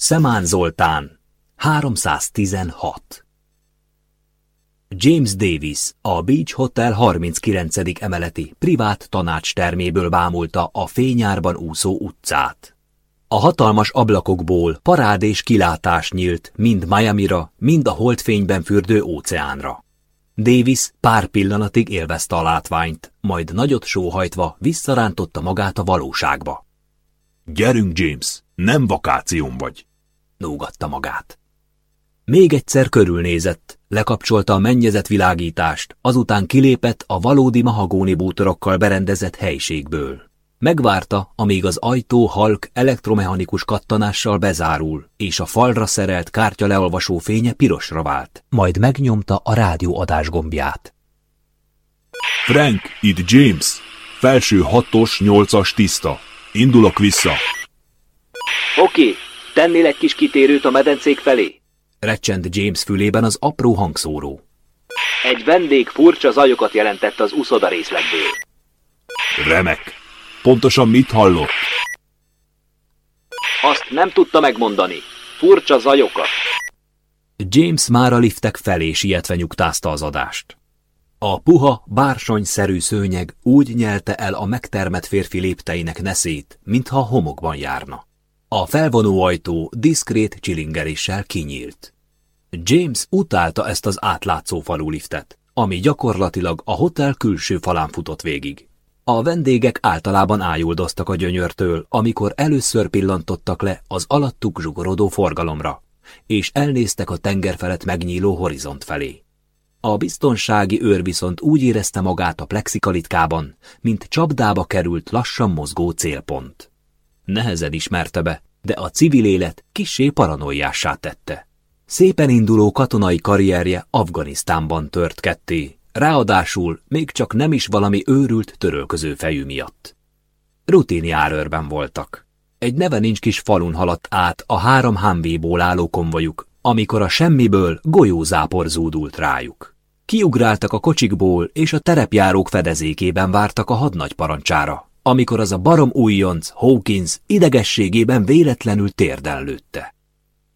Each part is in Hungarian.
Szemán Zoltán 316 James Davis a Beach Hotel 39. emeleti privát tanács terméből bámulta a fényárban úszó utcát. A hatalmas ablakokból parád és kilátás nyílt mind Miami-ra, mind a holdfényben fürdő óceánra. Davis pár pillanatig élvezte a látványt, majd nagyot sóhajtva visszarántotta magát a valóságba. Gyerünk, James, nem vakáción vagy. Nógatta magát. Még egyszer körülnézett, lekapcsolta a mennyezet világítást, azután kilépett a valódi mahagóni bútorokkal berendezett helyiségből. Megvárta, amíg az ajtó halk elektromechanikus kattanással bezárul, és a falra szerelt kártya leolvasó fénye pirosra vált, majd megnyomta a rádióadás gombját. Frank, itt James. Felső hatos, nyolcas tiszta. Indulok vissza. Oké, okay, tennél egy kis kitérőt a medencék felé? Recsent James fülében az apró hangszóró. Egy vendég furcsa zajokat jelentett az uszoda részletből. Remek. Pontosan mit hallott? Azt nem tudta megmondani. Furcsa zajokat. James már a liftek felé sietve nyugtázta az adást. A puha, bársonyszerű szőnyeg úgy nyelte el a megtermett férfi lépteinek neszét, mintha homokban járna. A felvonó ajtó diszkrét csilingeréssel kinyílt. James utálta ezt az átlátszó faluliftet, ami gyakorlatilag a hotel külső falán futott végig. A vendégek általában ájuldoztak a gyönyörtől, amikor először pillantottak le az alattuk zsugorodó forgalomra, és elnéztek a tenger felett megnyíló horizont felé. A biztonsági őr viszont úgy érezte magát a plexikalitkában, mint csapdába került lassan mozgó célpont. Nehezen ismerte be, de a civil élet kisé paranoiássá tette. Szépen induló katonai karrierje Afganisztánban tört ketté, Ráadásul még csak nem is valami őrült törölköző fejű miatt. Rutin járőrben voltak. Egy neve nincs kis falun haladt át a három hámvéból álló konvojuk, amikor a semmiből golyózápor zúdult rájuk. Kiugráltak a kocsikból, és a terepjárók fedezékében vártak a hadnagy parancsára, amikor az a barom újonc, Hawkins idegességében véletlenül térden lőtte.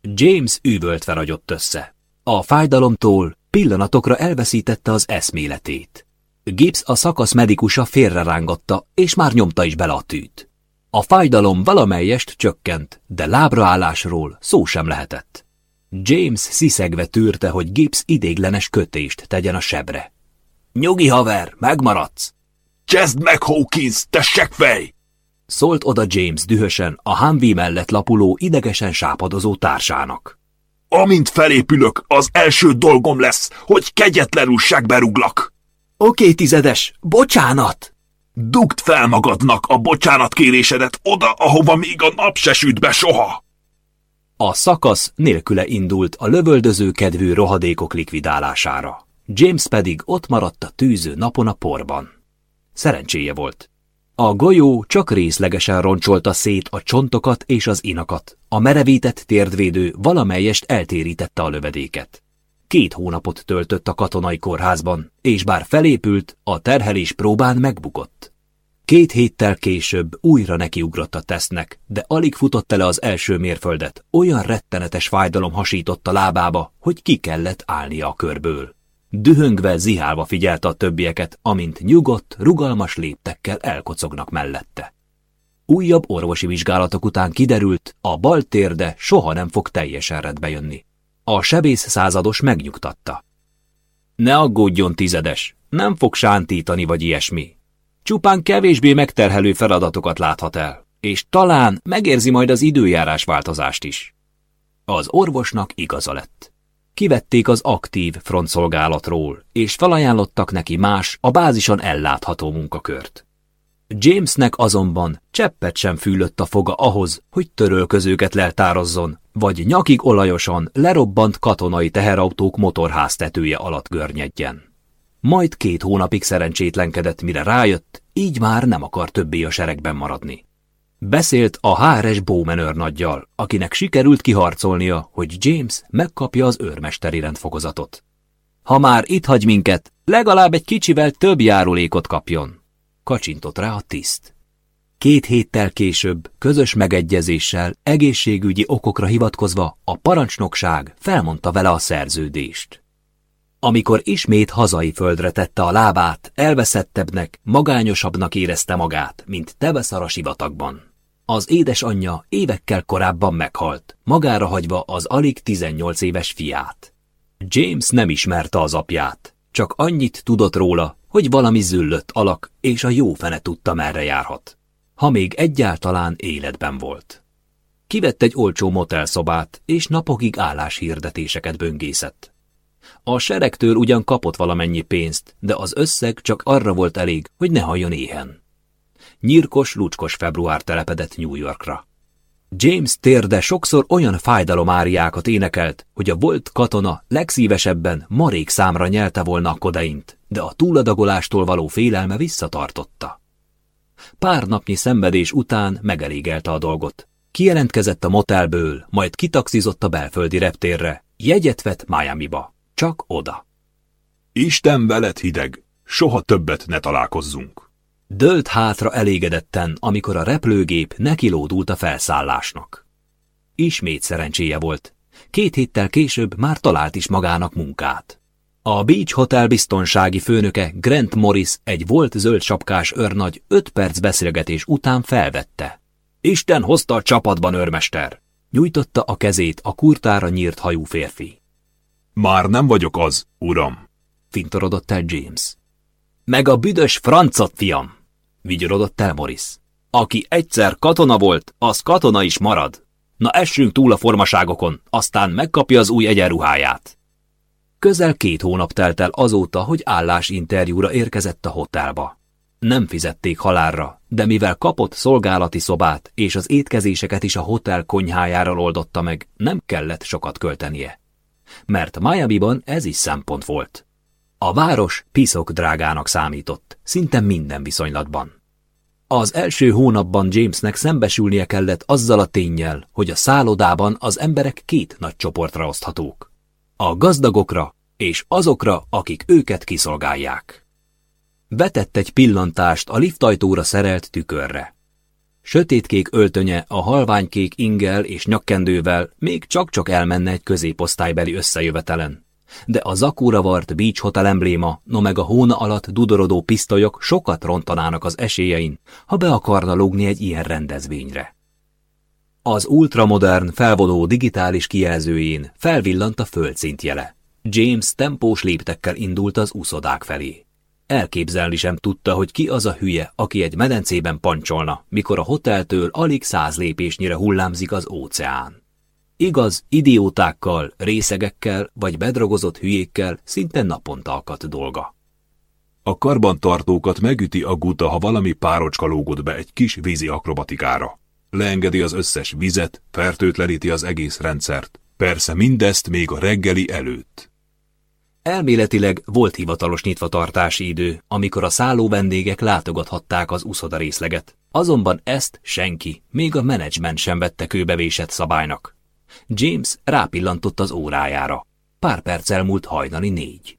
James üvöltve ragyott össze. A fájdalomtól Pillanatokra elveszítette az eszméletét. Gibbs a szakasz medikusa félrerángatta, és már nyomta is bele a tűt. A fájdalom valamelyest csökkent, de lábraállásról szó sem lehetett. James sziszegve tűrte, hogy Gibbs idéglenes kötést tegyen a sebre. Nyugi haver, megmaradsz! Csezd meg, Hawkins, te fej! Szólt oda James dühösen a Humvee mellett lapuló idegesen sápadozó társának. Amint felépülök, az első dolgom lesz, hogy kegyetlenül segberuglak. Oké, tizedes, bocsánat! Dugd fel magadnak a bocsánatkérésedet oda, ahova még a nap se süt be soha! A szakasz nélküle indult a lövöldöző kedvű rohadékok likvidálására. James pedig ott maradt a tűző napon a porban. Szerencséje volt. A golyó csak részlegesen roncsolta szét a csontokat és az inakat. A merevített térdvédő valamelyest eltérítette a lövedéket. Két hónapot töltött a katonai kórházban, és bár felépült, a terhelés próbán megbukott. Két héttel később újra nekiugrott a tesznek, de alig futott el az első mérföldet, olyan rettenetes fájdalom hasított lábába, hogy ki kellett állnia a körből. Dühöngve, zihálva figyelte a többieket, amint nyugodt, rugalmas léptekkel elkocognak mellette. Újabb orvosi vizsgálatok után kiderült, a bal térde soha nem fog teljesen rendbe jönni. A sebész százados megnyugtatta. Ne aggódjon, tizedes, nem fog sántítani vagy ilyesmi. Csupán kevésbé megterhelő feladatokat láthat el, és talán megérzi majd az időjárás változást is. Az orvosnak igaza lett. Kivették az aktív frontszolgálatról, és felajánlottak neki más, a bázison ellátható munkakört. Jamesnek azonban cseppet sem fűlött a foga ahhoz, hogy törölközőket leltározzon, vagy nyakig olajosan lerobbant katonai teherautók motorháztetője alatt görnyedjen. Majd két hónapig szerencsétlenkedett, mire rájött, így már nem akar többé a seregben maradni. Beszélt a HRS Bowman nagyjal, akinek sikerült kiharcolnia, hogy James megkapja az őrmesteri rendfokozatot. Ha már itt hagy minket, legalább egy kicsivel több járulékot kapjon. Kacsintott rá a tiszt. Két héttel később, közös megegyezéssel, egészségügyi okokra hivatkozva a parancsnokság felmondta vele a szerződést. Amikor ismét hazai földre tette a lábát, elveszettebbnek, magányosabbnak érezte magát, mint Tebeszar a sivatagban. Az édesanyja évekkel korábban meghalt, magára hagyva az alig 18 éves fiát. James nem ismerte az apját, csak annyit tudott róla, hogy valami züllött alak, és a jó fene tudta merre járhat ha még egyáltalán életben volt. Kivett egy olcsó motelszobát, és napokig álláshirdetéseket böngészett. A seregtől ugyan kapott valamennyi pénzt, de az összeg csak arra volt elég, hogy ne halljon éhen. Nyírkos, lucskos február telepedett New Yorkra. James térde sokszor olyan fájdalomáriákat énekelt, hogy a volt katona legszívesebben marék számra nyelte volna a kodeint, de a túladagolástól való félelme visszatartotta. Pár napnyi szenvedés után megelégelte a dolgot. Kijelentkezett a motelből, majd kitaxizott a belföldi reptérre, jegyet vett Miami-ba. Csak oda. Isten veled hideg, soha többet ne találkozzunk. Dölt hátra elégedetten, amikor a repülőgép nekilódult a felszállásnak. Ismét szerencséje volt. Két héttel később már talált is magának munkát. A Beach Hotel biztonsági főnöke Grant Morris egy volt zöld sapkás őrnagy öt perc beszélgetés után felvette. Isten hozta a csapatban, őrmester! Nyújtotta a kezét a kurtára nyírt hajú férfi. Már nem vagyok az, uram, fintorodott el James. Meg a büdös francot, fiam, vigyorodott el Morris. Aki egyszer katona volt, az katona is marad. Na essünk túl a formaságokon, aztán megkapja az új egyenruháját. Közel két hónap telt el azóta, hogy állásinterjúra érkezett a hotelba. Nem fizették halálra, de mivel kapott szolgálati szobát és az étkezéseket is a hotel konyhájára oldotta meg, nem kellett sokat költenie. Mert Miami-ban ez is szempont volt. A város piszok drágának számított, szinte minden viszonylatban. Az első hónapban Jamesnek szembesülnie kellett azzal a tényjel, hogy a szállodában az emberek két nagy csoportra oszthatók a gazdagokra és azokra, akik őket kiszolgálják. Vetett egy pillantást a liftajtóra szerelt tükörre. Sötétkék öltönye a halványkék ingel és nyakkendővel még csak-csak elmenne egy középosztálybeli összejövetelen. De a zakóra vart Beach Hotel embléma, no meg a hóna alatt dudorodó pisztolyok sokat rontanának az esélyein, ha be akarna lógni egy ilyen rendezvényre. Az ultramodern, felvonó digitális kijelzőjén felvillant a földszint jele. James tempós léptekkel indult az úszodák felé. Elképzelni sem tudta, hogy ki az a hülye, aki egy medencében pancsolna, mikor a hoteltől alig száz lépésnyire hullámzik az óceán. Igaz, idiótákkal, részegekkel vagy bedrogozott hülyékkel szinte naponta akadt dolga. A karbantartókat megüti a guta, ha valami párocska lógott be egy kis vízi akrobatikára leengedi az összes vizet, fertőtleníti az egész rendszert. Persze mindezt még a reggeli előtt. Elméletileg volt hivatalos nyitvatartási idő, amikor a szálló vendégek látogathatták az uszoda részleget. Azonban ezt senki, még a menedzsment sem vette kőbevésett szabálynak. James rápillantott az órájára. Pár perc elmúlt hajnali négy.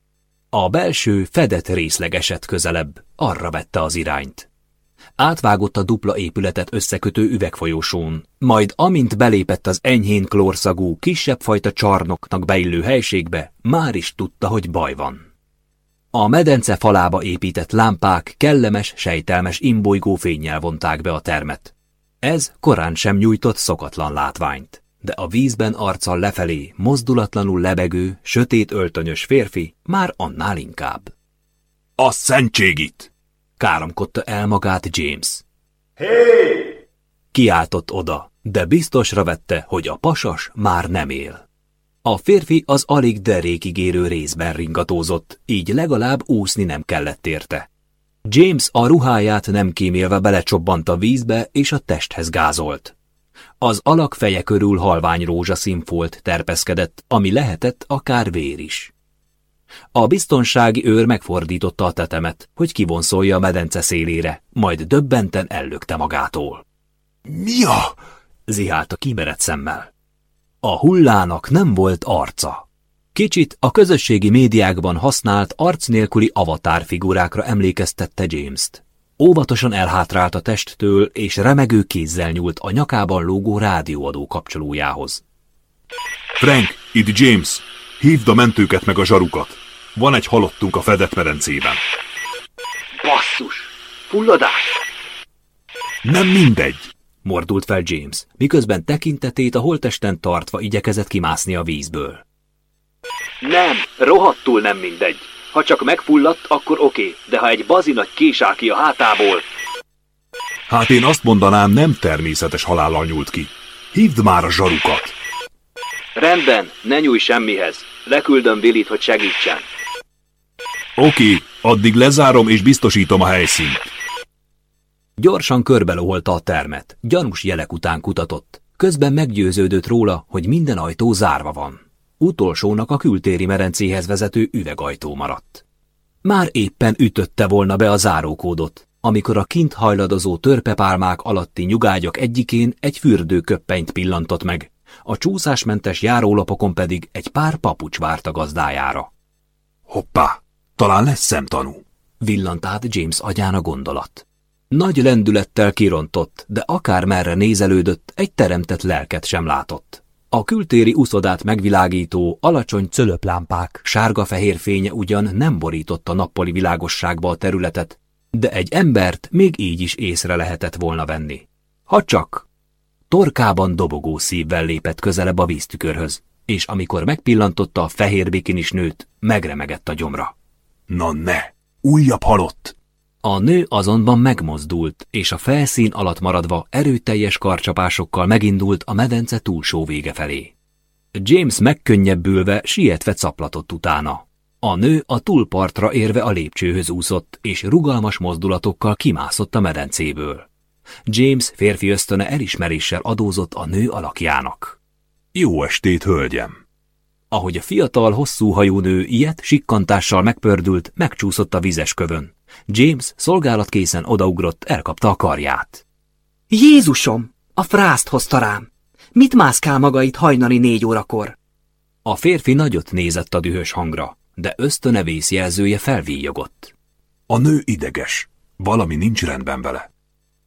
A belső fedett részleg esett közelebb, arra vette az irányt. Átvágott a dupla épületet összekötő üvegfolyósón, majd amint belépett az enyhén klórszagú, kisebb fajta csarnoknak beillő helységbe, már is tudta, hogy baj van. A medence falába épített lámpák kellemes, sejtelmes imbolygó fényjel vonták be a termet. Ez korán sem nyújtott szokatlan látványt, de a vízben arccal lefelé, mozdulatlanul lebegő, sötét öltönyös férfi már annál inkább. A szentségit! Káromkodta el magát James. Hé! Hey! Kiáltott oda, de biztosra vette, hogy a pasas már nem él. A férfi az alig derékig érő részben ringatózott, így legalább úszni nem kellett érte. James a ruháját nem kímélve belecsobbant a vízbe, és a testhez gázolt. Az alak feje körül halvány rózsaszín folt terpeszkedett, ami lehetett akár vér is. A biztonsági őr megfordította a tetemet, hogy kivonszolja a medence szélére, majd döbbenten ellökte magától. Mi a? zihálta kimerett szemmel. A hullának nem volt arca. Kicsit a közösségi médiákban használt arc nélküli avatár figurákra emlékeztette James-t. Óvatosan elhátrált a testtől, és remegő kézzel nyúlt a nyakában lógó rádióadó kapcsolójához. Frank, itt James. Hívd a mentőket meg a zsarukat. Van egy halottunk a fedett medencében. Basszus! Fulladás! Nem mindegy. Mordult fel James, miközben tekintetét a holtesten tartva igyekezett kimászni a vízből. Nem, rohadtul nem mindegy. Ha csak megfulladt, akkor oké, de ha egy bazinagy késál ki a hátából... Hát én azt mondanám, nem természetes halállal nyúlt ki. Hívd már a zsarukat. Rendben, ne nyújj semmihez. Leküldöm Willit, hogy segítsen. Oké, addig lezárom és biztosítom a helyszínt. Gyorsan körbeloholta a termet, gyanús jelek után kutatott. Közben meggyőződött róla, hogy minden ajtó zárva van. Utolsónak a kültéri merencéhez vezető üvegajtó maradt. Már éppen ütötte volna be a zárókódot, amikor a kint hajladozó törpepálmák alatti nyugágyak egyikén egy fürdőköppenyt pillantott meg, a csúszásmentes járólapokon pedig egy pár papucs várt a gazdájára. Hoppá, talán lesz szemtanú. Villant át James agyán a gondolat. Nagy lendülettel kirontott, de akármerre nézelődött, egy teremtett lelket sem látott. A kültéri uszodát megvilágító, alacsony cölöplámpák sárga-fehér fénye ugyan nem borította nappali világosságba a területet, de egy embert még így is észre lehetett volna venni. Ha csak torkában dobogó szívvel lépett közelebb a víztükörhöz, és amikor megpillantotta a fehér bikinis nőt, megremegett a gyomra. Na ne! Újabb halott! A nő azonban megmozdult, és a felszín alatt maradva erőteljes karcsapásokkal megindult a medence túlsó vége felé. James megkönnyebbülve sietve caplatott utána. A nő a túlpartra érve a lépcsőhöz úszott, és rugalmas mozdulatokkal kimászott a medencéből. James férfi ösztöne elismeréssel adózott a nő alakjának. Jó estét, hölgyem! Ahogy a fiatal, hosszú hajú nő ilyet sikkantással megpördült, megcsúszott a vizes kövön. James szolgálatkészen odaugrott, elkapta a karját. Jézusom! A frászt hozta rám! Mit mászkál maga itt hajnali négy órakor? A férfi nagyot nézett a dühös hangra, de ösztöne vészjelzője felvíjogott. A nő ideges. Valami nincs rendben vele.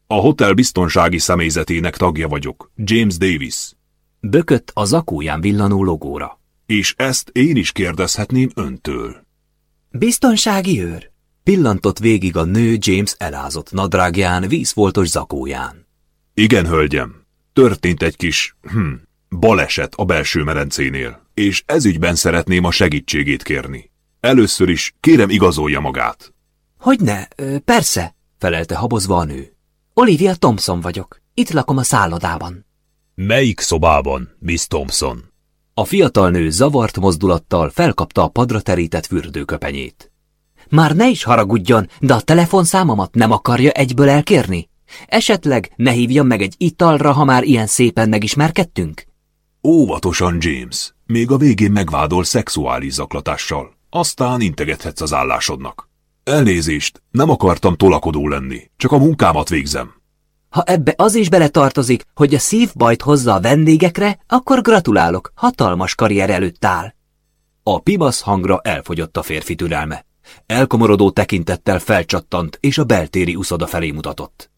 A hotel biztonsági személyzetének tagja vagyok, James Davis. Bökött a zakóján villanó logóra. És ezt én is kérdezhetném öntől. Biztonsági őr? Pillantott végig a nő James elázott nadrágján, vízfoltos zakóján. Igen, hölgyem. Történt egy kis, hm, baleset a belső merencénél, és ezügyben szeretném a segítségét kérni. Először is kérem igazolja magát. Hogyne, persze, felelte habozva a nő. Olivia Thompson vagyok. Itt lakom a szállodában. Melyik szobában, Miss Thompson? A fiatal nő zavart mozdulattal felkapta a padra terített fürdőköpenyét. Már ne is haragudjon, de a telefonszámomat nem akarja egyből elkérni? Esetleg ne hívjam meg egy italra, ha már ilyen szépen megismerkedtünk? Óvatosan, James. Még a végén megvádol szexuális zaklatással. Aztán integethetsz az állásodnak. Elnézést, nem akartam tolakodó lenni, csak a munkámat végzem. Ha ebbe az is beletartozik, hogy a szívbajt hozza a vendégekre, akkor gratulálok, hatalmas karrier előtt áll. A pimasz hangra elfogyott a férfi türelme. Elkomorodó tekintettel felcsattant, és a beltéri uszoda felé mutatott.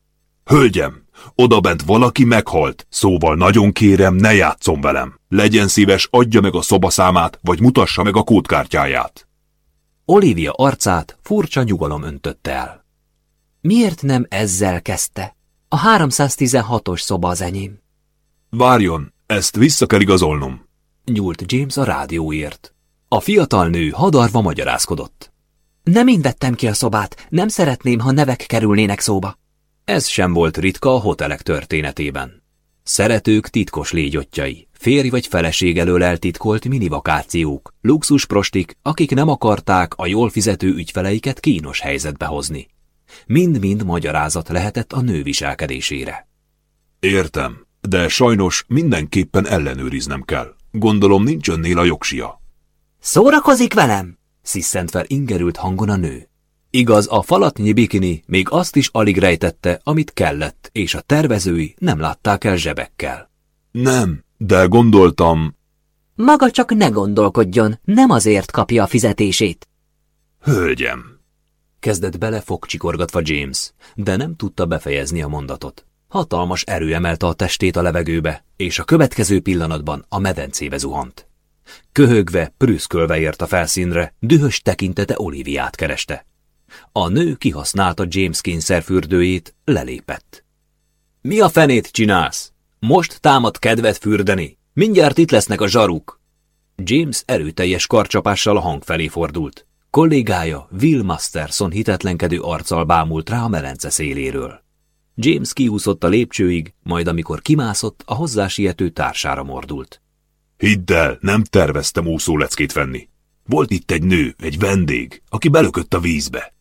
Hölgyem, odabent valaki meghalt, szóval nagyon kérem, ne játszom velem. Legyen szíves, adja meg a szobaszámát, vagy mutassa meg a kódkártyáját. Olivia arcát furcsa nyugalom öntötte el. Miért nem ezzel kezdte? A 316-os szoba az enyém. Várjon, ezt vissza kell igazolnom. Nyúlt James a rádióért. A fiatal nő hadarva magyarázkodott. Nem én vettem ki a szobát, nem szeretném, ha nevek kerülnének szóba. Ez sem volt ritka a hotelek történetében. Szeretők titkos légyotjai, férj vagy feleség elől eltitkolt minivakációk, luxus prostik, akik nem akarták a jól fizető ügyfeleiket kínos helyzetbe hozni. Mind-mind magyarázat lehetett a nő viselkedésére. Értem, de sajnos mindenképpen ellenőriznem kell. Gondolom nincs önnél a jogsia. Szórakozik velem? Sziszent fel ingerült hangon a nő. Igaz, a falatnyi bikini még azt is alig rejtette, amit kellett, és a tervezői nem látták el zsebekkel. Nem, de gondoltam... Maga csak ne gondolkodjon, nem azért kapja a fizetését. Hölgyem, Kezdett bele fogcsikorgatva James, de nem tudta befejezni a mondatot. Hatalmas erő emelte a testét a levegőbe, és a következő pillanatban a medencébe zuhant. Köhögve, prűszkölve ért a felszínre, dühös tekintete Oliviát kereste. A nő kihasználta James kényszerfürdőjét, lelépett. Mi a fenét csinálsz? Most támad kedvet fürdeni. Mindjárt itt lesznek a zsaruk. James erőteljes karcsapással a hang felé fordult. Kollégája Will Masterson hitetlenkedő arccal bámult rá a melence széléről. James kiúszott a lépcsőig, majd amikor kimászott, a hozzá társára mordult. Hidd el, nem terveztem úszóleckét venni. Volt itt egy nő, egy vendég, aki belökött a vízbe.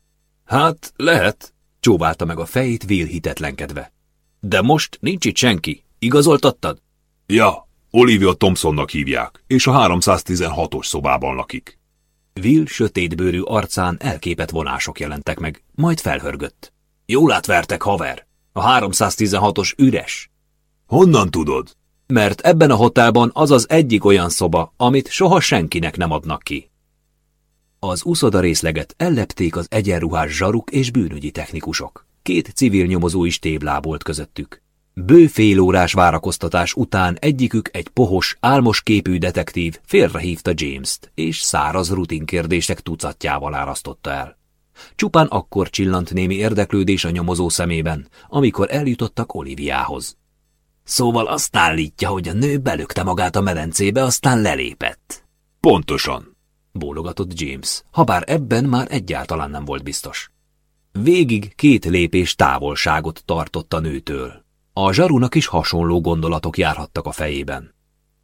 Hát, lehet, csóválta meg a fejét Will hitetlenkedve. De most nincs itt senki. Igazoltattad? Ja, Olivia Thompsonnak hívják, és a 316-os szobában lakik. Will sötétbőrű arcán elképet vonások jelentek meg, majd felhörgött. Jól átvertek, haver. A 316-os üres. Honnan tudod? Mert ebben a hotelban az az egyik olyan szoba, amit soha senkinek nem adnak ki. Az uszoda részleget ellepték az egyenruhás zsaruk és bűnügyi technikusok. Két civil nyomozó is téblábolt közöttük. Bő félórás várakoztatás után egyikük egy pohos, álmos képű detektív félrehívta James-t, és száraz rutinkérdések tucatjával árasztotta el. Csupán akkor csillant némi érdeklődés a nyomozó szemében, amikor eljutottak Oliviához. Szóval azt állítja, hogy a nő belökte magát a medencébe, aztán lelépett. Pontosan, bólogatott James, habár ebben már egyáltalán nem volt biztos. Végig két lépés távolságot tartott a nőtől. A zsarunak is hasonló gondolatok járhattak a fejében.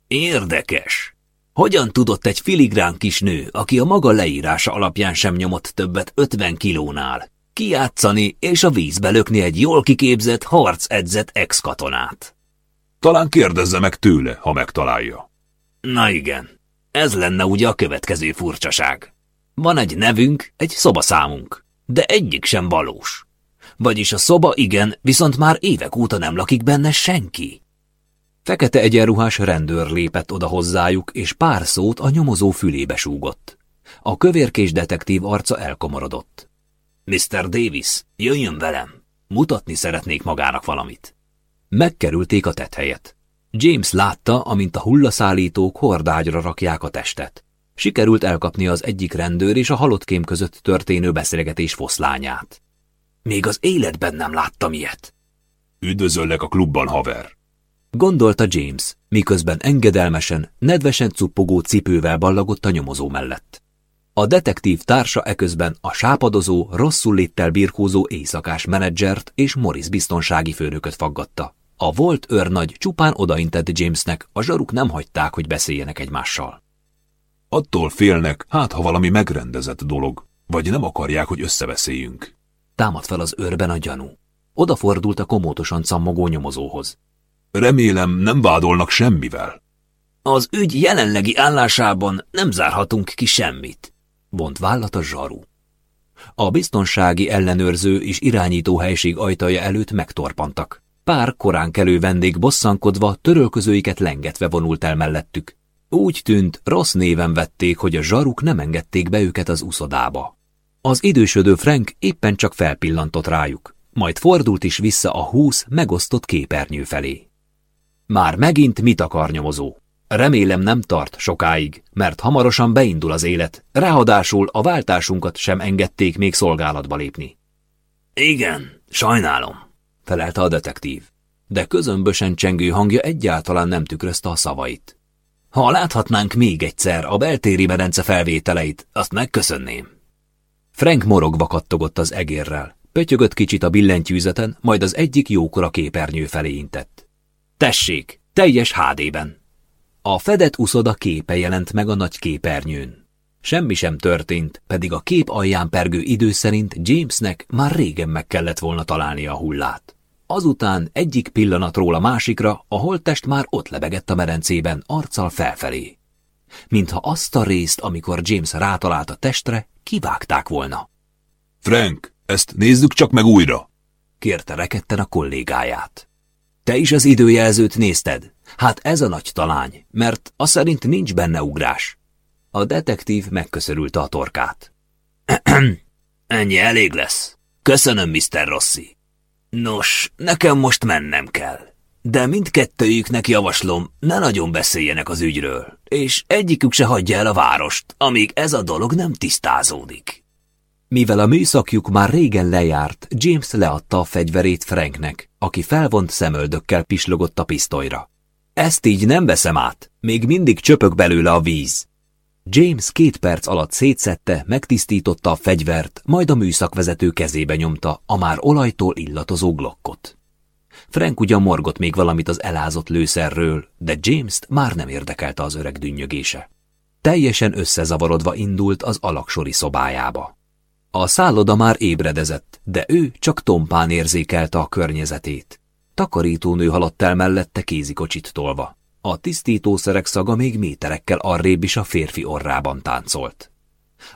Érdekes! Hogyan tudott egy filigrán kis nő, aki a maga leírása alapján sem nyomott többet 50 kilónál, kiátszani és a vízbe lökni egy jól kiképzett, harcedzett ex-katonát? Talán kérdezze meg tőle, ha megtalálja. Na igen, ez lenne ugye a következő furcsaság. Van egy nevünk, egy szobaszámunk, de egyik sem valós. Vagyis a szoba igen, viszont már évek óta nem lakik benne senki. Fekete egyenruhás rendőr lépett oda hozzájuk, és pár szót a nyomozó fülébe súgott. A kövérkés detektív arca elkomorodott. Mr. Davis, jöjjön velem! Mutatni szeretnék magának valamit. Megkerülték a tethelyet. James látta, amint a hullaszállítók hordágyra rakják a testet. Sikerült elkapni az egyik rendőr és a halottkém között történő beszélgetés foszlányát. Még az életben nem láttam ilyet. Üdvözöllek a klubban, haver! Gondolta James, miközben engedelmesen, nedvesen cuppogó cipővel ballagott a nyomozó mellett. A detektív társa eközben a sápadozó, rosszul léttel birkózó éjszakás menedzsert és Morris biztonsági főnököt faggatta. A volt őrnagy csupán odaintett Jamesnek, a zsaruk nem hagyták, hogy beszéljenek egymással. Attól félnek, hát ha valami megrendezett dolog, vagy nem akarják, hogy összebeszéljünk. Támad fel az őrben a gyanú. Odafordult a komótosan cammogó nyomozóhoz. Remélem nem vádolnak semmivel. Az ügy jelenlegi állásában nem zárhatunk ki semmit, vont vállat a zsaru. A biztonsági ellenőrző és irányító helység ajtaja előtt megtorpantak. Pár korán kelő vendég bosszankodva, törölközőiket lengetve vonult el mellettük. Úgy tűnt, rossz néven vették, hogy a zsaruk nem engedték be őket az uszodába. Az idősödő Frank éppen csak felpillantott rájuk, majd fordult is vissza a húsz megosztott képernyő felé. Már megint mit akar nyomozó? Remélem nem tart sokáig, mert hamarosan beindul az élet, ráadásul a váltásunkat sem engedték még szolgálatba lépni. Igen, sajnálom, felelte a detektív, de közömbösen csengő hangja egyáltalán nem tükrözte a szavait. Ha láthatnánk még egyszer a beltéri medence felvételeit, azt megköszönném. Frank morogva kattogott az egérrel, pötyögött kicsit a billentyűzeten, majd az egyik jókora képernyő felé intett. Tessék, teljes HD-ben! A fedett uszoda képe jelent meg a nagy képernyőn. Semmi sem történt, pedig a kép alján pergő idő szerint Jamesnek már régen meg kellett volna találnia a hullát. Azután egyik pillanatról a másikra a holttest már ott lebegett a medencében, arccal felfelé. Mintha azt a részt, amikor James rátalált a testre, kivágták volna. Frank, ezt nézzük csak meg újra! kérte reketten a kollégáját. Te is az időjelzőt nézted? Hát ez a nagy talány, mert az szerint nincs benne ugrás. A detektív megköszörülte a torkát. Ennyi elég lesz. Köszönöm, Mr. Rossi. Nos, nekem most mennem kell. De mindkettőjüknek javaslom, ne nagyon beszéljenek az ügyről, és egyikük se hagyja el a várost, amíg ez a dolog nem tisztázódik. Mivel a műszakjuk már régen lejárt, James leadta a fegyverét Franknek, aki felvont szemöldökkel pislogott a pisztolyra. Ezt így nem veszem át, még mindig csöpök belőle a víz. James két perc alatt szétszette, megtisztította a fegyvert, majd a műszakvezető kezébe nyomta a már olajtól illatozó glokkot. Frank ugyan morgott még valamit az elázott lőszerről, de James-t már nem érdekelte az öreg dünnyögése. Teljesen összezavarodva indult az alaksori szobájába. A szálloda már ébredezett, de ő csak tompán érzékelte a környezetét. Takarítónő haladt el mellette kézikocsit tolva. A tisztítószerek szaga még méterekkel arrébb is a férfi orrában táncolt.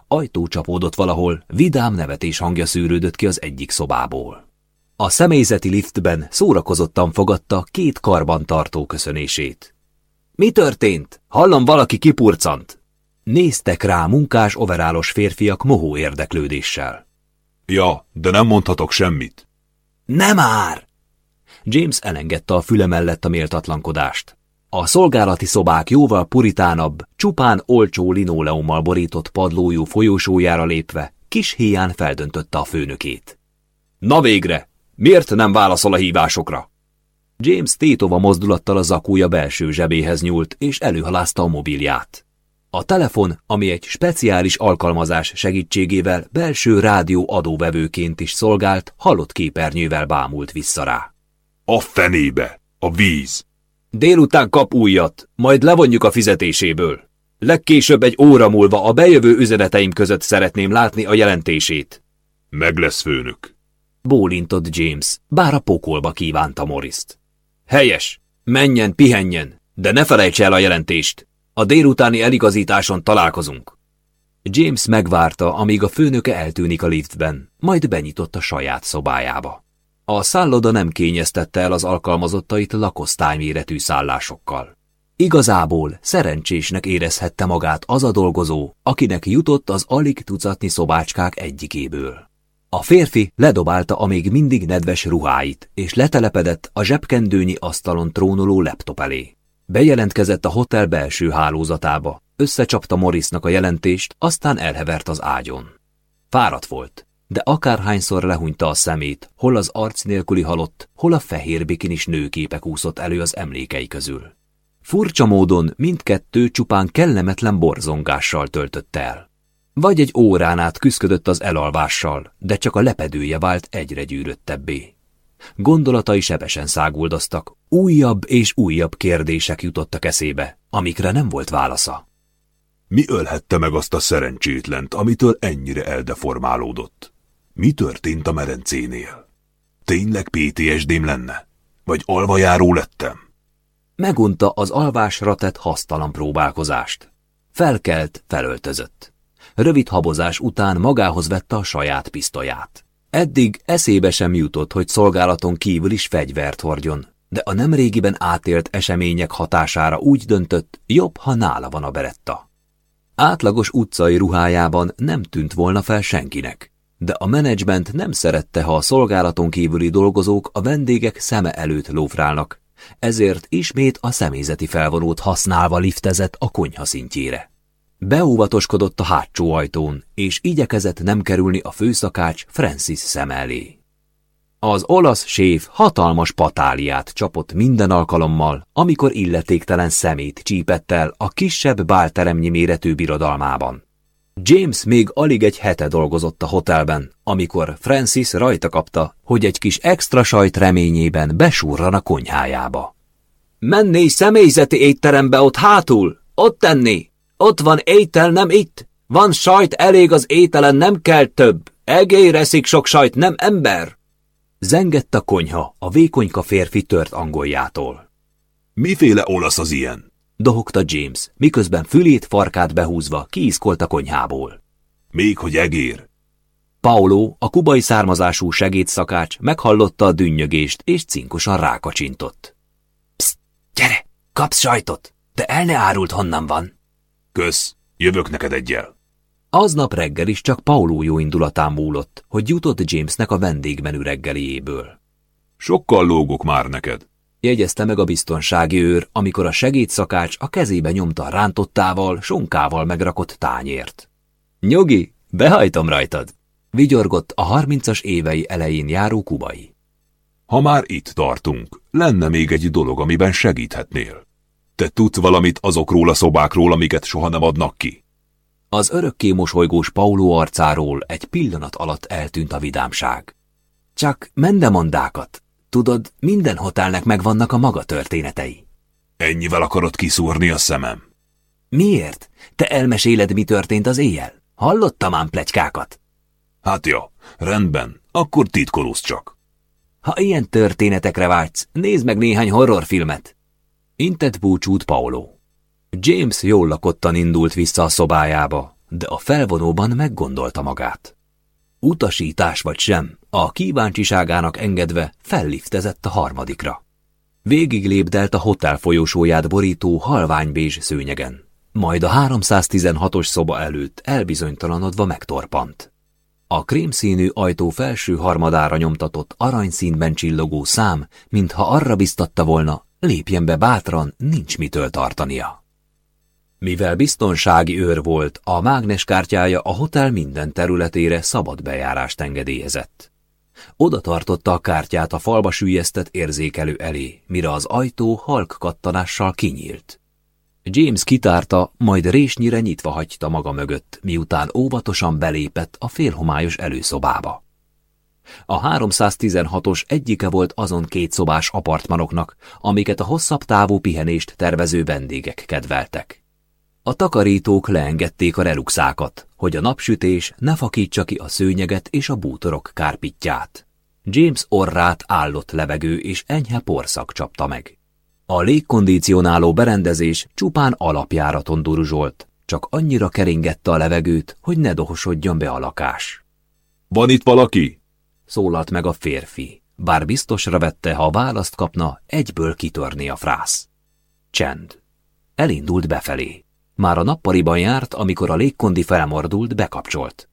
Ajtó csapódott valahol, vidám nevetés hangja szűrődött ki az egyik szobából. A személyzeti liftben szórakozottan fogadta két karban tartó köszönését. Mi történt? Hallom, valaki kipurcant. Néztek rá munkás overálos férfiak mohó érdeklődéssel. Ja, de nem mondhatok semmit. Nem már! James elengedte a füle mellett a méltatlankodást. A szolgálati szobák jóval puritánabb, csupán olcsó linóleummal borított padlójú folyósójára lépve, kis híján feldöntötte a főnökét. Na végre! Miért nem válaszol a hívásokra? James tétova mozdulattal a zakúja belső zsebéhez nyúlt, és előhalázta a mobilját. A telefon, ami egy speciális alkalmazás segítségével belső rádió adóvevőként is szolgált, halott képernyővel bámult vissza rá. A fenébe! A víz! Délután kap újat, majd levonjuk a fizetéséből. Legkésőbb egy óra múlva a bejövő üzeneteim között szeretném látni a jelentését. Meg lesz főnök. Bólintott James, bár a pokolba kívánta Morriszt. Helyes! Menjen, pihenjen, de ne felejts el a jelentést. A délutáni eligazításon találkozunk. James megvárta, amíg a főnöke eltűnik a liftben, majd benyitott a saját szobájába. A szálloda nem kényeztette el az alkalmazottait lakosztályméretű szállásokkal. Igazából szerencsésnek érezhette magát az a dolgozó, akinek jutott az alig tucatni szobácskák egyikéből. A férfi ledobálta a még mindig nedves ruháit, és letelepedett a zsebkendőnyi asztalon trónoló laptop elé. Bejelentkezett a hotel belső hálózatába, összecsapta Morrisnak a jelentést, aztán elhevert az ágyon. Fáradt volt, de akárhányszor lehunyta a szemét, hol az arc nélküli halott, hol a fehér bikinis nőképek úszott elő az emlékei közül. Furcsa módon mindkettő csupán kellemetlen borzongással töltötte el. Vagy egy órán át küszködött az elalvással, de csak a lepedője vált egyre gyűröttebbé. Gondolatai sebesen száguldoztak, újabb és újabb kérdések jutottak eszébe, amikre nem volt válasza. Mi ölhette meg azt a szerencsétlent, amitől ennyire eldeformálódott? Mi történt a merencénél? Tényleg PTSD-m lenne? Vagy alvajáró lettem? Megunta az alvásra tett hasztalan próbálkozást. Felkelt, felöltözött. Rövid habozás után magához vette a saját pisztolyát. Eddig eszébe sem jutott, hogy szolgálaton kívül is fegyvert hordjon, de a nemrégiben átélt események hatására úgy döntött, jobb, ha nála van a beretta. Átlagos utcai ruhájában nem tűnt volna fel senkinek de a menedzsment nem szerette, ha a szolgálaton kívüli dolgozók a vendégek szeme előtt lófrálnak, ezért ismét a személyzeti felvonót használva liftezett a konyha szintjére. Beóvatoskodott a hátsó ajtón, és igyekezett nem kerülni a főszakács Francis szem elé. Az olasz séf hatalmas patáliát csapott minden alkalommal, amikor illetéktelen szemét csípett el a kisebb bálteremnyi méretű birodalmában. James még alig egy hete dolgozott a hotelben, amikor Francis rajta kapta, hogy egy kis extra sajt reményében besúrran a konyhájába. Menné személyzeti étterembe ott hátul, ott tenni. Ott van étel, nem itt. Van sajt, elég az ételen, nem kell több. Egéreszik sok sajt, nem ember. Zengett a konyha a vékonyka férfi tört angoljától. Miféle olasz az ilyen? Dohogta James, miközben fülét farkát behúzva kiiszkolt a konyhából. Még hogy egér. Paulo, a kubai származású segédszakács meghallotta a dünnyögést, és cinkosan rákacsintott. Pszt, gyere, kapsz sajtot, de el ne árult honnan van. Kösz, jövök neked egyel. Aznap reggel is csak Pauló jó indulatán múlott, hogy jutott Jamesnek a vendégmenü reggeliéből. Sokkal lógok már neked, jegyezte meg a biztonsági őr, amikor a segédszakács a kezébe nyomta a rántottával, sonkával megrakott tányért. Nyugi, behajtom rajtad! Vigyorgott a harmincas évei elején járó kubai. Ha már itt tartunk, lenne még egy dolog, amiben segíthetnél. Te tudsz valamit azokról a szobákról, amiket soha nem adnak ki? Az örökké mosolygós Pauló arcáról egy pillanat alatt eltűnt a vidámság. Csak mendemondákat. Tudod, minden hotelnek megvannak a maga történetei. Ennyivel akarod kiszúrni a szemem? Miért? Te elmeséled, mi történt az éjjel? Hallottam ám plegykákat. Hát jó, rendben, akkor titkolózz csak. Ha ilyen történetekre vágysz, nézd meg néhány horrorfilmet. Intett búcsút Paulo. James jól lakottan indult vissza a szobájába, de a felvonóban meggondolta magát. Utasítás vagy sem, a kíváncsiságának engedve felliftezett a harmadikra. Végig lépdelt a hotel folyosóját borító halványbézs szőnyegen, majd a 316-os szoba előtt elbizonytalanodva megtorpant. A krémszínű ajtó felső harmadára nyomtatott aranyszínben csillogó szám, mintha arra biztatta volna, lépjen be bátran, nincs mitől tartania. Mivel biztonsági őr volt, a mágneskártyája a hotel minden területére szabad bejárást engedélyezett. Oda tartotta a kártyát a falba sűjesztett érzékelő elé, mire az ajtó halk kattanással kinyílt. James kitárta, majd résnyire nyitva hagyta maga mögött, miután óvatosan belépett a félhomályos előszobába. A 316-os egyike volt azon két szobás apartmanoknak, amiket a hosszabb távú pihenést tervező vendégek kedveltek. A takarítók leengedték a reluxákat, hogy a napsütés ne fakítsa ki a szőnyeget és a bútorok kárpitját. James orrát állott levegő és enyhe porszak csapta meg. A légkondicionáló berendezés csupán alapjáraton duruzsolt, csak annyira keringette a levegőt, hogy ne dohosodjon be a lakás. Van itt valaki? Szólalt meg a férfi, bár biztosra vette, ha választ kapna, egyből kitörni a frász. Csend. Elindult befelé. Már a nappaliban járt, amikor a légkondi felmordult, bekapcsolt.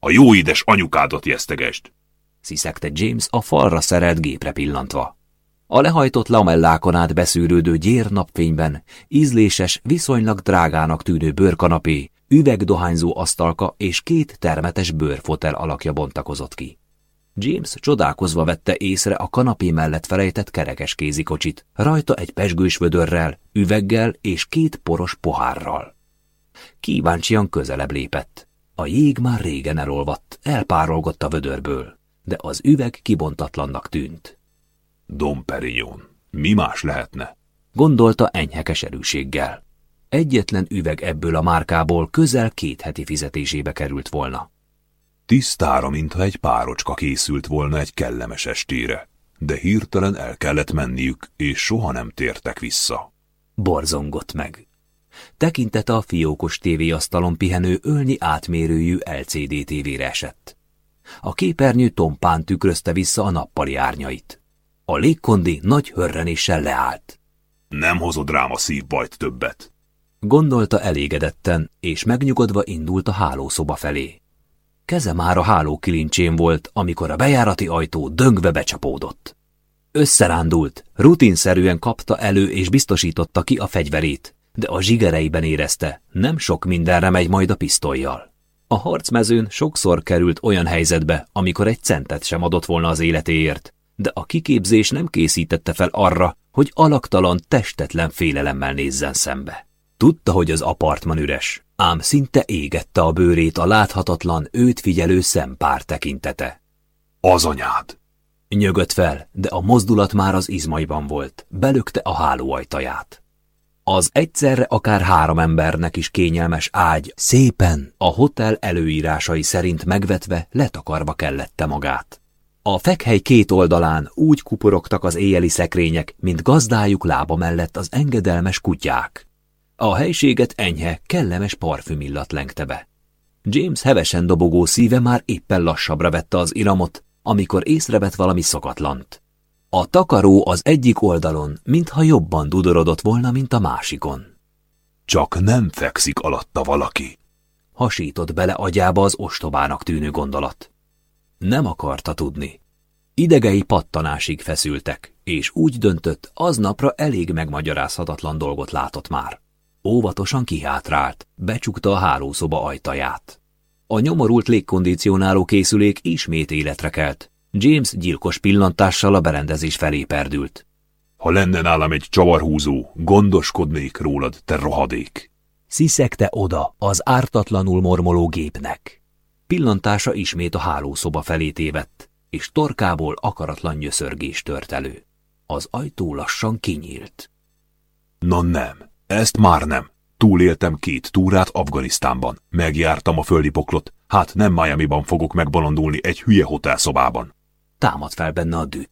A jó édes anyukádat jesztegest! Sziszegte James a falra szerelt gépre pillantva. A lehajtott lamellákon át beszűrődő gyér napfényben ízléses, viszonylag drágának tűnő bőrkanapé, üvegdohányzó asztalka és két termetes bőrfotel alakja bontakozott ki. James csodálkozva vette észre a kanapé mellett felejtett kerekes kézikocsit, rajta egy pesgős vödörrel, üveggel és két poros pohárral. Kíváncsian közelebb lépett. A jég már régen elolvadt, elpárolgott a vödörből, de az üveg kibontatlannak tűnt. Dom Perignon, mi más lehetne? Gondolta enyhe keserűséggel. Egyetlen üveg ebből a márkából közel két heti fizetésébe került volna. Tisztára, mintha egy párocska készült volna egy kellemes estére, de hirtelen el kellett menniük, és soha nem tértek vissza. Borzongott meg. Tekintete a fiókos tévéasztalon pihenő ölnyi átmérőjű LCD tévére esett. A képernyő tompán tükrözte vissza a nappali árnyait. A légkondi nagy hörrenéssel leállt. Nem hozod rám a szívbajt többet. Gondolta elégedetten, és megnyugodva indult a hálószoba felé. Keze már a háló kilincsén volt, amikor a bejárati ajtó döngve becsapódott. Összerándult, rutinszerűen kapta elő és biztosította ki a fegyverét, de a zsigereiben érezte, nem sok mindenre megy majd a pisztolyjal. A harcmezőn sokszor került olyan helyzetbe, amikor egy centet sem adott volna az életéért, de a kiképzés nem készítette fel arra, hogy alaktalan, testetlen félelemmel nézzen szembe. Tudta, hogy az apartman üres, ám szinte égette a bőrét a láthatatlan, őt figyelő szempár tekintete. Az anyád! Nyögött fel, de a mozdulat már az izmaiban volt, belökte a hálóajtaját. Az egyszerre akár három embernek is kényelmes ágy szépen, a hotel előírásai szerint megvetve letakarva kellette magát. A fekhely két oldalán úgy kuporogtak az éjjeli szekrények, mint gazdájuk lába mellett az engedelmes kutyák. A helységet enyhe, kellemes parfümillat lengte be. James hevesen dobogó szíve már éppen lassabbra vette az iramot, amikor észrevett valami szokatlant. A takaró az egyik oldalon, mintha jobban dudorodott volna, mint a másikon. Csak nem fekszik alatta valaki. hasított bele agyába az ostobának tűnő gondolat. Nem akarta tudni. Idegei pattanásig feszültek, és úgy döntött, aznapra elég megmagyarázhatatlan dolgot látott már. Óvatosan kihátrált, becsukta a hálószoba ajtaját. A nyomorult légkondicionáló készülék ismét életre kelt. James gyilkos pillantással a berendezés felé perdült. Ha lenne nálam egy csavarhúzó, gondoskodnék rólad, te rohadék. Sziszegte oda az ártatlanul mormoló gépnek. Pillantása ismét a hálószoba felé tévedt, és torkából akaratlan nyöszörgés tört elő. Az ajtó lassan kinyílt. Na nem, ezt már nem. Túléltem két túrát Afganisztánban. Megjártam a földi poklot, hát nem Miami-ban fogok megbolondulni egy hülye hotelszobában. Támad fel benne a dű.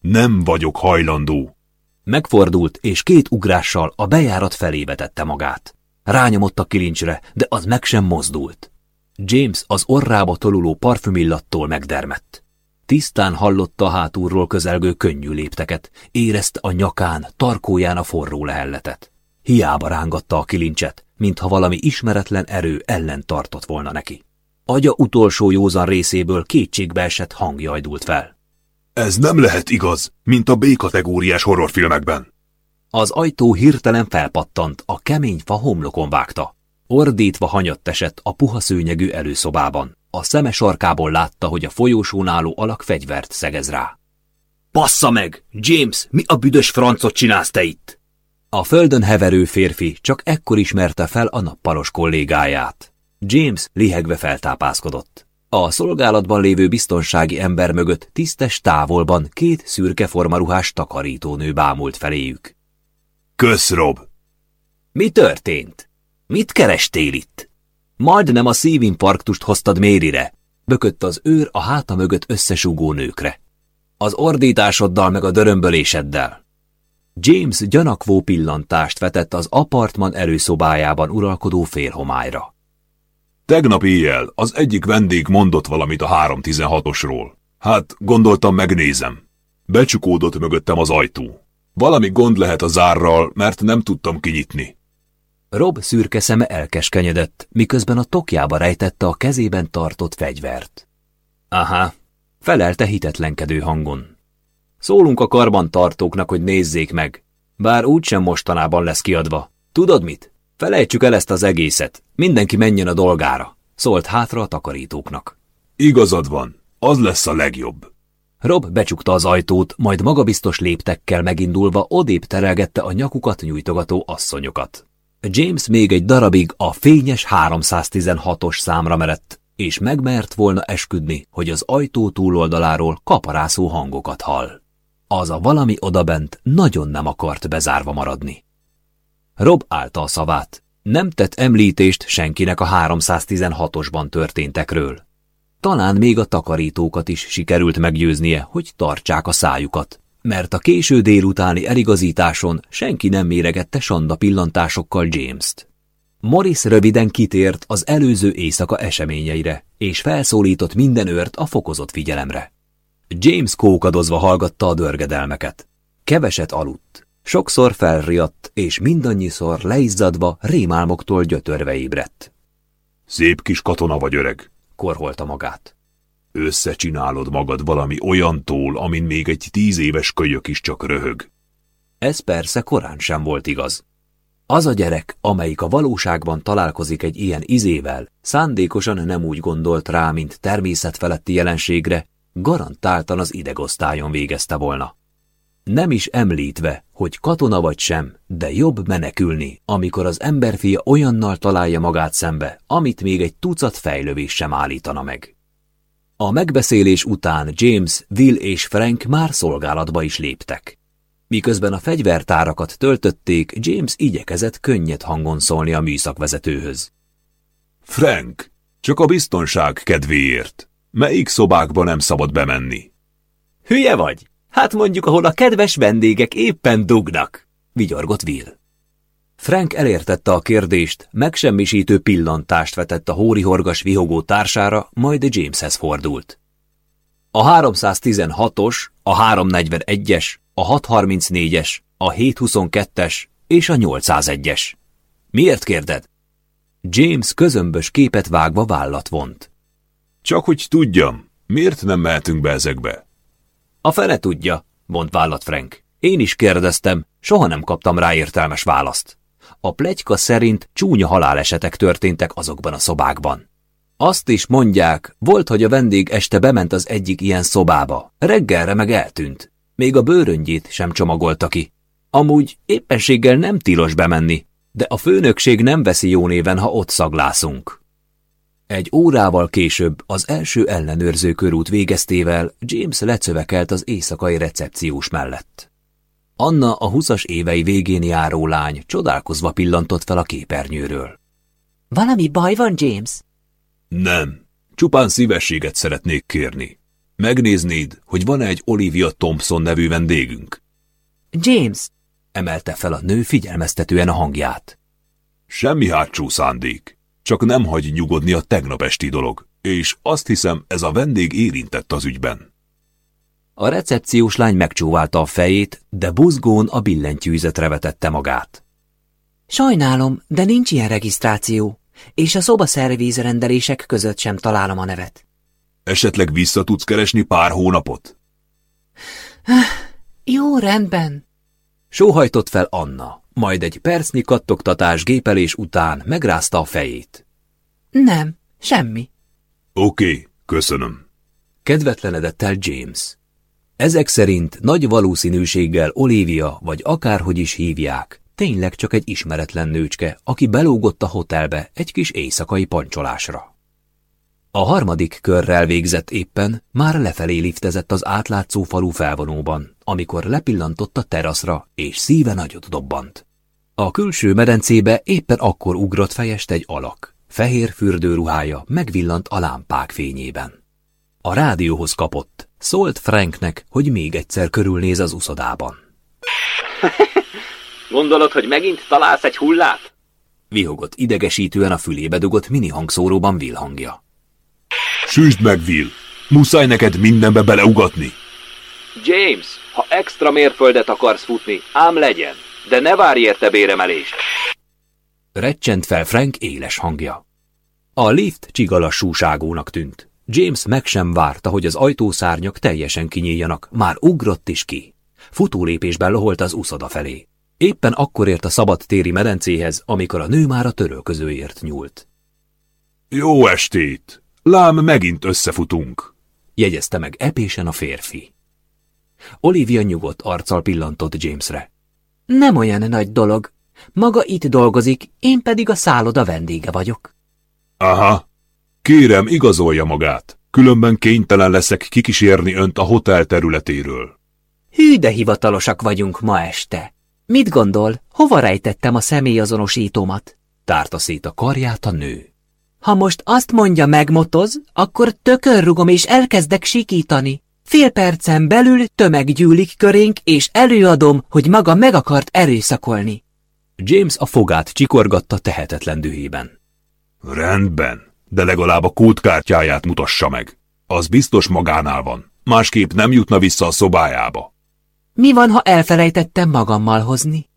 Nem vagyok hajlandó. Megfordult, és két ugrással a bejárat felé vetette magát. Rányomott a kilincsre, de az meg sem mozdult. James az orrába toluló parfümillattól megdermett. Tisztán hallotta a hátulról közelgő könnyű lépteket, érezte a nyakán, tarkóján a forró lehelletet. Hiába rángatta a kilincset, mintha valami ismeretlen erő ellen tartott volna neki. Agya utolsó józan részéből kétségbe esett hangja ajdult fel. Ez nem lehet igaz, mint a B-kategóriás horrorfilmekben. Az ajtó hirtelen felpattant, a kemény fa homlokon vágta. Ordítva hanyatt esett a puha szőnyegű előszobában. A szeme sarkából látta, hogy a folyósón álló alak fegyvert szegez rá. Passza meg! James, mi a büdös francot csinálsz te itt? A földön heverő férfi csak ekkor ismerte fel a nappalos kollégáját. James lihegve feltápászkodott. A szolgálatban lévő biztonsági ember mögött tisztes távolban két szürke formaruhás takarítónő bámult feléjük. Kösz, Rob! Mi történt? Mit kerestél itt? Majdnem a szívinfarktust hoztad Mérire, bökött az őr a háta mögött összesúgó nőkre. Az ordításoddal meg a dörömböléseddel. James gyanakvó pillantást vetett az apartman előszobájában uralkodó félhomályra. Tegnap éjjel az egyik vendég mondott valamit a 316-osról. Hát, gondoltam, megnézem. Becsukódott mögöttem az ajtó. Valami gond lehet a zárral, mert nem tudtam kinyitni. Rob szürke szeme elkeskenyedett, miközben a tokjába rejtette a kezében tartott fegyvert. Aha, felelte hitetlenkedő hangon. Szólunk a karbantartóknak, hogy nézzék meg, bár úgysem mostanában lesz kiadva. Tudod mit? Felejtsük el ezt az egészet, mindenki menjen a dolgára, szólt hátra a takarítóknak. Igazad van, az lesz a legjobb. Rob becsukta az ajtót, majd magabiztos léptekkel megindulva odébb terelgette a nyakukat nyújtogató asszonyokat. James még egy darabig a fényes 316-os számra merett, és megmert volna esküdni, hogy az ajtó túloldaláról kaparászó hangokat hall. Az a valami odabent nagyon nem akart bezárva maradni. Rob állta a szavát. Nem tett említést senkinek a 316-osban történtekről. Talán még a takarítókat is sikerült meggyőznie, hogy tartsák a szájukat, mert a késő délutáni eligazításon senki nem méregette sanda pillantásokkal James-t. Morris röviden kitért az előző éjszaka eseményeire, és felszólított minden őrt a fokozott figyelemre. James kókadozva hallgatta a dörgedelmeket. Keveset aludt. Sokszor felriadt, és mindannyiszor leizzadva rémálmoktól gyötörve ébredt. Szép kis katona vagy öreg, korholta magát. Összecsinálod magad valami olyantól, amin még egy tíz éves kölyök is csak röhög. Ez persze korán sem volt igaz. Az a gyerek, amelyik a valóságban találkozik egy ilyen izével, szándékosan nem úgy gondolt rá, mint természetfeletti jelenségre, garantáltan az idegosztályon végezte volna. Nem is említve, hogy katona vagy sem, de jobb menekülni, amikor az emberfia olyannal találja magát szembe, amit még egy tucat fejlövés sem állítana meg. A megbeszélés után James, Will és Frank már szolgálatba is léptek. Miközben a fegyvertárakat töltötték, James igyekezett könnyed hangon szólni a műszakvezetőhöz. Frank, csak a biztonság kedvéért. Melyik szobákba nem szabad bemenni? Hülye vagy? Hát mondjuk, ahol a kedves vendégek éppen dugnak, vigyorgott Will. Frank elértette a kérdést, megsemmisítő pillantást vetett a hórihorgas vihogó társára, majd Jameshez fordult. A 316-os, a 341-es, a 634-es, a 722-es és a 801-es. Miért kérded? James közömbös képet vágva vállat vont. Csak hogy tudjam, miért nem mehetünk be ezekbe? A fele tudja, mond vállat Frank. Én is kérdeztem, soha nem kaptam rá értelmes választ. A plegyka szerint csúnya halálesetek történtek azokban a szobákban. Azt is mondják, volt, hogy a vendég este bement az egyik ilyen szobába, reggelre meg eltűnt. Még a bőröngyét sem csomagolta ki. Amúgy éppenséggel nem tilos bemenni, de a főnökség nem veszi jó néven, ha ott szaglászunk. Egy órával később, az első ellenőrző körút végeztével James lecövekelt az éjszakai recepciós mellett. Anna a huszas évei végén járó lány csodálkozva pillantott fel a képernyőről. Valami baj van, James? Nem, csupán szívességet szeretnék kérni. Megnéznéd, hogy van-e egy Olivia Thompson nevű vendégünk? James! emelte fel a nő figyelmeztetően a hangját. Semmi hátsó szándék, csak nem hagy nyugodni a tegnap esti dolog, és azt hiszem, ez a vendég érintett az ügyben. A recepciós lány megcsóválta a fejét, de buzgón a billentyűzetre vetette magát. Sajnálom, de nincs ilyen regisztráció, és a szobaszervíz rendelések között sem találom a nevet. Esetleg vissza tudsz keresni pár hónapot? Jó, rendben. Sóhajtott fel Anna, majd egy percnyi kattogtatás gépelés után megrázta a fejét. Nem, semmi. Oké, okay, köszönöm. Kedvetlenedett el James. Ezek szerint nagy valószínűséggel Olivia, vagy akárhogy is hívják, tényleg csak egy ismeretlen nőcske, aki belógott a hotelbe egy kis éjszakai pancsolásra. A harmadik körrel végzett éppen, már lefelé liftezett az átlátszó falu felvonóban, amikor lepillantott a teraszra, és szíve nagyot dobbant. A külső medencébe éppen akkor ugrott fejest egy alak. Fehér fürdőruhája megvillant a lámpák fényében. A rádióhoz kapott, szólt Franknek, hogy még egyszer körülnéz az uszodában. Gondolod, hogy megint találsz egy hullát? Vihogott idegesítően a fülébe dugott mini hangszóróban Will hangja. Süsd meg, Will! Muszáj neked mindenbe beleugatni! James, ha extra mérföldet akarsz futni, ám legyen, de ne várj érte béremelést. Recsent fel Frank éles hangja. A lift csigalassúságúnak tűnt. James meg sem várta, hogy az ajtószárnyak teljesen kinyíljanak, már ugrott is ki. Futólépésben loholt az uszoda felé. Éppen akkor ért a szabad téri medencéhez, amikor a nő már a törölközőért nyúlt. Jó estét! Lám megint összefutunk! jegyezte meg epésen a férfi. Olivia nyugodt arccal pillantott Jamesre. Nem olyan nagy dolog. Maga itt dolgozik, én pedig a szálloda vendége vagyok. Aha. Kérem, igazolja magát. Különben kénytelen leszek kikísérni önt a hotel területéről. Hű, de hivatalosak vagyunk ma este. Mit gondol, hova rejtettem a személyazonosítómat? Tárta szét a karját a nő. Ha most azt mondja megmotoz, akkor tökörrugom és elkezdek sikítani. Fél percen belül tömeg gyűlik körénk, és előadom, hogy maga meg akart erőszakolni. James a fogát csikorgatta tehetetlen dühében. Rendben, de legalább a kódkártyáját mutassa meg. Az biztos magánál van, másképp nem jutna vissza a szobájába. Mi van, ha elfelejtettem magammal hozni?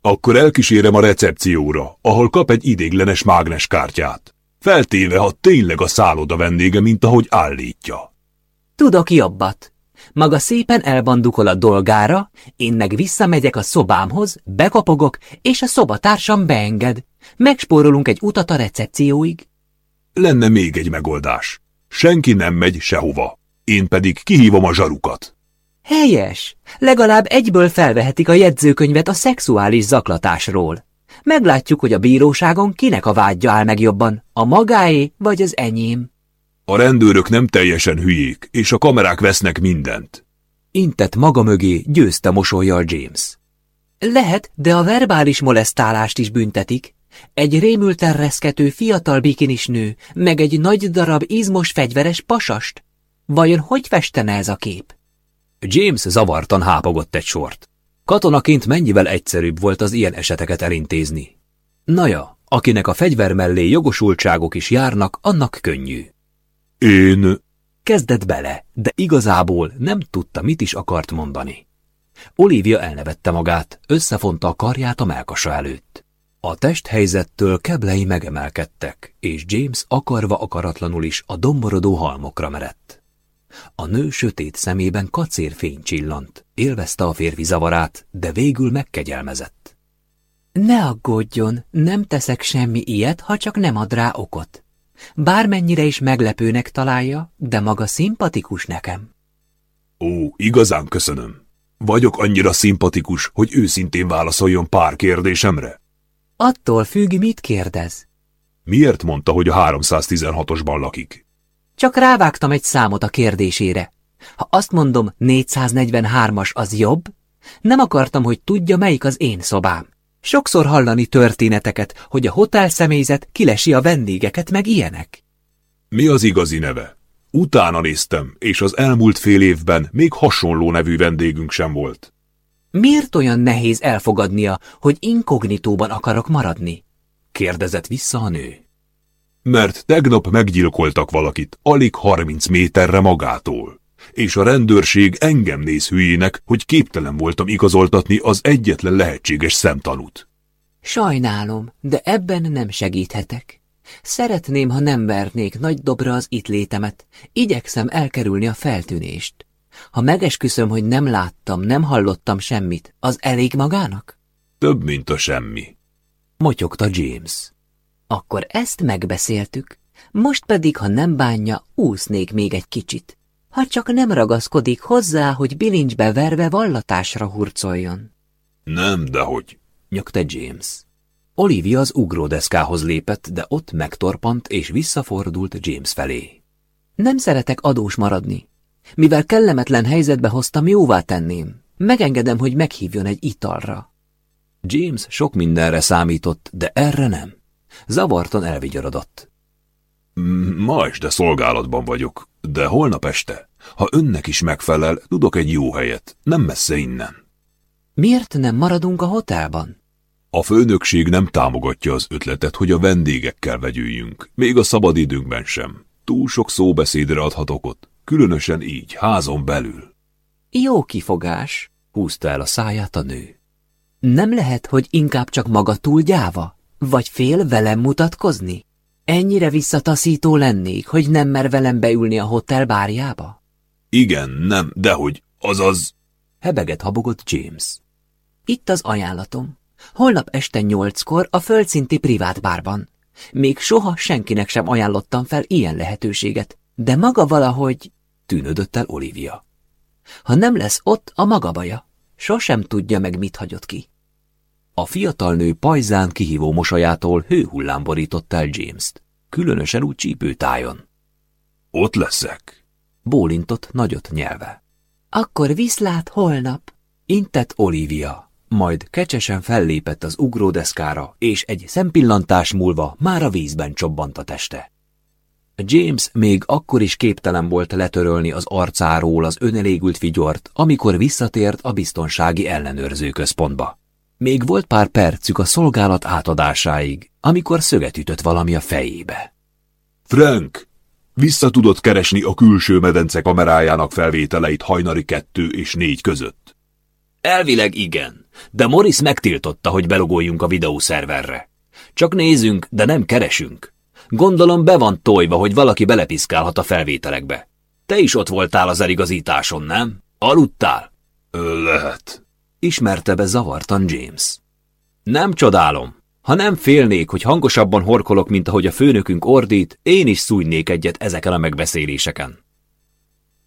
Akkor elkísérem a recepcióra, ahol kap egy idéglenes mágneskártyát. Feltéve, ha tényleg a szálloda vendége, mint ahogy állítja. Tudok jobbat. Maga szépen elbandukol a dolgára, én meg visszamegyek a szobámhoz, bekapogok, és a szobatársam beenged. Megspórolunk egy utat a recepcióig. Lenne még egy megoldás. Senki nem megy sehova. Én pedig kihívom a zsarukat. Helyes! Legalább egyből felvehetik a jegyzőkönyvet a szexuális zaklatásról. Meglátjuk, hogy a bíróságon kinek a vágyja áll meg jobban, a magáé vagy az enyém. A rendőrök nem teljesen hülyék, és a kamerák vesznek mindent. Intett maga mögé győzte mosolyjal James. Lehet, de a verbális molesztálást is büntetik. Egy rémülten reszkető fiatal bikinis nő, meg egy nagy darab izmos fegyveres pasast. Vajon hogy festene ez a kép? James zavartan hápogott egy sort. Katonaként mennyivel egyszerűbb volt az ilyen eseteket elintézni. Naja, akinek a fegyver mellé jogosultságok is járnak, annak könnyű. Én... Kezdett bele, de igazából nem tudta, mit is akart mondani. Olivia elnevette magát, összefonta a karját a melkasa előtt. A testhelyzettől keblei megemelkedtek, és James akarva akaratlanul is a domborodó halmokra merett. A nő sötét szemében kacérfény csillant, élvezte a férfi zavarát, de végül megkegyelmezett. Ne aggódjon, nem teszek semmi ilyet, ha csak nem ad rá okot. Bármennyire is meglepőnek találja, de maga szimpatikus nekem. Ó, igazán köszönöm. Vagyok annyira szimpatikus, hogy őszintén válaszoljon pár kérdésemre? Attól függ, mit kérdez. Miért mondta, hogy a 316-osban lakik? Csak rávágtam egy számot a kérdésére. Ha azt mondom, 443-as az jobb, nem akartam, hogy tudja, melyik az én szobám. Sokszor hallani történeteket, hogy a hotel személyzet kilesi a vendégeket, meg ilyenek. Mi az igazi neve? Utána néztem, és az elmúlt fél évben még hasonló nevű vendégünk sem volt. Miért olyan nehéz elfogadnia, hogy inkognitóban akarok maradni? Kérdezett vissza a nő. Mert tegnap meggyilkoltak valakit, alig 30 méterre magától. És a rendőrség engem néz hülyének, hogy képtelen voltam igazoltatni az egyetlen lehetséges szemtanút. Sajnálom, de ebben nem segíthetek. Szeretném, ha nem vernék nagy dobra az itt létemet. Igyekszem elkerülni a feltűnést. Ha megesküszöm, hogy nem láttam, nem hallottam semmit, az elég magának? Több, mint a semmi. Motyogta James. Akkor ezt megbeszéltük. Most pedig, ha nem bánja, úsznék még egy kicsit. Ha csak nem ragaszkodik hozzá, hogy bilincsbe verve vallatásra hurcoljon. Nem, dehogy, nyögte James. Olivia az ugródeszkához lépett, de ott megtorpant és visszafordult James felé. Nem szeretek adós maradni. Mivel kellemetlen helyzetbe hoztam, jóvá tenném. Megengedem, hogy meghívjon egy italra. James sok mindenre számított, de erre nem. Zavartan elvigyorodott. Ma este szolgálatban vagyok, de holnap este, ha önnek is megfelel, tudok egy jó helyet, nem messze innen. Miért nem maradunk a hotelban? A főnökség nem támogatja az ötletet, hogy a vendégekkel vegyüljünk, még a szabadidőnkben sem. Túl sok szóbeszédre adhatok ott, különösen így, házon belül. Jó kifogás, húzta el a száját a nő. Nem lehet, hogy inkább csak maga túl gyáva? Vagy fél velem mutatkozni? Ennyire visszataszító lennék, hogy nem mer velem beülni a hotel bárjába? Igen, nem, dehogy, azaz... Hebeget habogott James. Itt az ajánlatom. Holnap este nyolckor a földszinti privát bárban. Még soha senkinek sem ajánlottam fel ilyen lehetőséget, de maga valahogy... Tűnödött el Olivia. Ha nem lesz ott, a maga baja. Sosem tudja meg, mit hagyott ki. A fiatal nő pajzán kihívó mosolyától hőhullám borított el James-t, különösen úgy csípőtájon. Ott leszek, bólintott nagyot nyelve. Akkor viszlát holnap, intett Olivia, majd kecsesen fellépett az ugródeszkára, és egy szempillantás múlva már a vízben csobbant a teste. James még akkor is képtelen volt letörölni az arcáról az önelégült vigyort, amikor visszatért a biztonsági ellenőrző központba. Még volt pár percük a szolgálat átadásáig, amikor szöget ütött valami a fejébe. Frank! Vissza tudod keresni a külső medence kamerájának felvételeit hajnali kettő és négy között? Elvileg igen, de Morris megtiltotta, hogy belogoljunk a videószerverre. Csak nézünk, de nem keresünk. Gondolom be van tojva, hogy valaki belepiszkálhat a felvételekbe. Te is ott voltál az eligazításon, nem? Aludtál? Lehet. Ismerte be zavartan James. Nem csodálom. Ha nem félnék, hogy hangosabban horkolok, mint ahogy a főnökünk ordít, én is szújnék egyet ezeken a megbeszéléseken.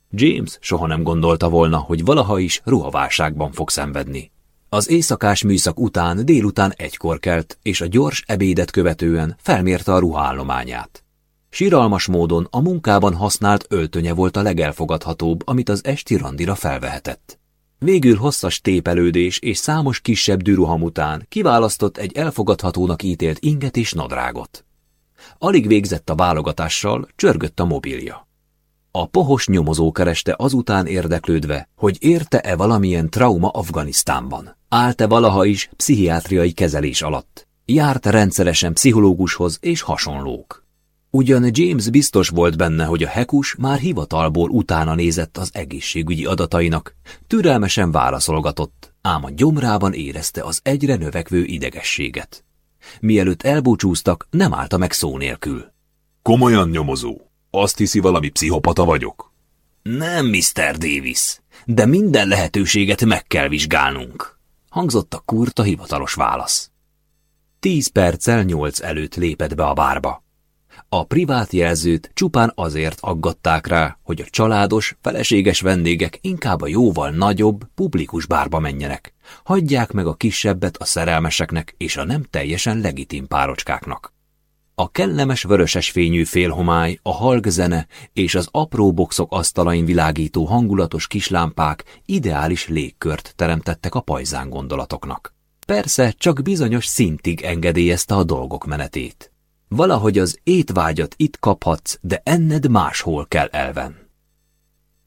James soha nem gondolta volna, hogy valaha is ruhaválságban fog szenvedni. Az éjszakás műszak után délután egykor kelt, és a gyors ebédet követően felmérte a ruhállományát. Siralmas módon a munkában használt öltönye volt a legelfogadhatóbb, amit az esti randira felvehetett. Végül hosszas tépelődés és számos kisebb dűruham után kiválasztott egy elfogadhatónak ítélt inget és nadrágot. Alig végzett a válogatással, csörgött a mobilja. A pohos nyomozó kereste azután érdeklődve, hogy érte-e valamilyen trauma Afganisztánban. Állt-e valaha is pszichiátriai kezelés alatt. Járt rendszeresen pszichológushoz és hasonlók. Ugyan James biztos volt benne, hogy a hekus már hivatalból utána nézett az egészségügyi adatainak, türelmesen válaszolgatott, ám a gyomrában érezte az egyre növekvő idegességet. Mielőtt elbúcsúztak, nem állta meg szó nélkül. Komolyan nyomozó. Azt hiszi, valami pszichopata vagyok? Nem, Mr. Davis, de minden lehetőséget meg kell vizsgálnunk. Hangzott a kurta hivatalos válasz. Tíz perccel nyolc előtt lépett be a bárba. A privát jelzőt csupán azért aggatták rá, hogy a családos, feleséges vendégek inkább a jóval nagyobb, publikus bárba menjenek. Hagyják meg a kisebbet a szerelmeseknek és a nem teljesen legitim párocskáknak. A kellemes vöröses fényű félhomály, a halk zene és az apró boxok asztalain világító hangulatos kislámpák ideális légkört teremtettek a pajzán gondolatoknak. Persze csak bizonyos szintig engedélyezte a dolgok menetét. Valahogy az étvágyat itt kaphatsz, de enned máshol kell elven.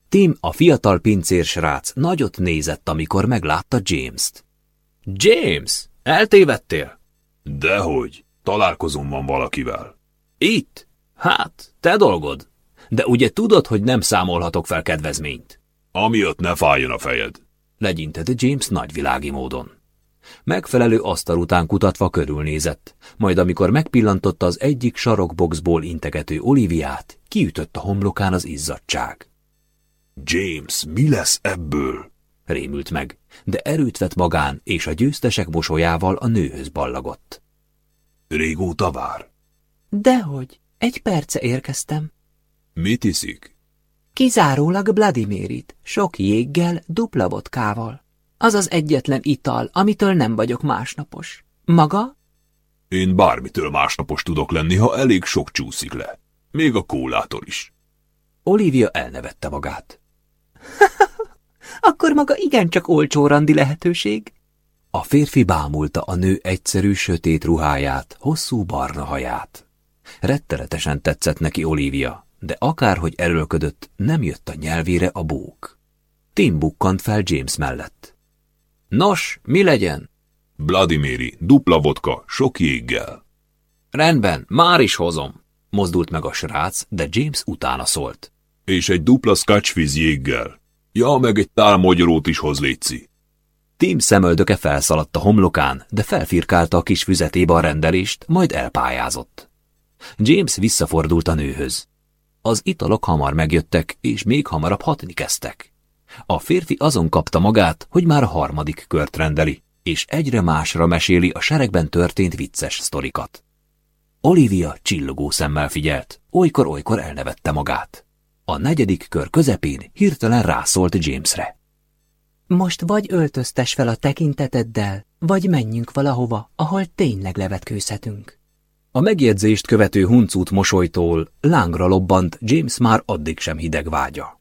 Tim, a fiatal pincérsrác nagyot nézett, amikor meglátta James-t. James, eltévedtél? Dehogy, találkozom van valakivel. Itt? Hát, te dolgod. De ugye tudod, hogy nem számolhatok fel kedvezményt? Amiatt ne fájjon a fejed. Legyintette James nagyvilági módon. Megfelelő asztal után kutatva körülnézett, majd amikor megpillantotta az egyik sarokboxból integető Oliviát, kiütött a homlokán az izzadság. James, mi lesz ebből? Rémült meg, de erőt vett magán, és a győztesek mosolyával a nőhöz ballagott. Régóta vár? Dehogy, egy perce érkeztem. Mit iszik? Kizárólag Vladimirit, sok jéggel, dupla vodkával. Az az egyetlen ital, amitől nem vagyok másnapos. Maga? Én bármitől másnapos tudok lenni, ha elég sok csúszik le. Még a kólától is. Olivia elnevette magát. Akkor maga igencsak olcsó randi lehetőség. A férfi bámulta a nő egyszerű, sötét ruháját, hosszú barna haját. Retteletesen tetszett neki Olivia, de akárhogy erőlködött, nem jött a nyelvére a bók. Tim bukkant fel James mellett. Nos, mi legyen? Vladimiri, dupla vodka, sok jéggel. Rendben, már is hozom. Mozdult meg a srác, de James utána szólt. És egy dupla scotchfizz jéggel. Ja, meg egy tál magyarót is hoz létszi. Tim szemöldöke felszaladt a homlokán, de felfirkálta a kis füzetébe a rendelést, majd elpályázott. James visszafordult a nőhöz. Az italok hamar megjöttek, és még hamarabb hatni kezdtek. A férfi azon kapta magát, hogy már a harmadik kört rendeli, és egyre másra meséli a seregben történt vicces sztorikat. Olivia csillogó szemmel figyelt, olykor-olykor elnevette magát. A negyedik kör közepén hirtelen rászólt Jamesre. Most vagy öltöztes fel a tekinteteddel, vagy menjünk valahova, ahol tényleg levetkőzhetünk. A megjegyzést követő huncút mosolytól lángra lobbant James már addig sem hideg vágya.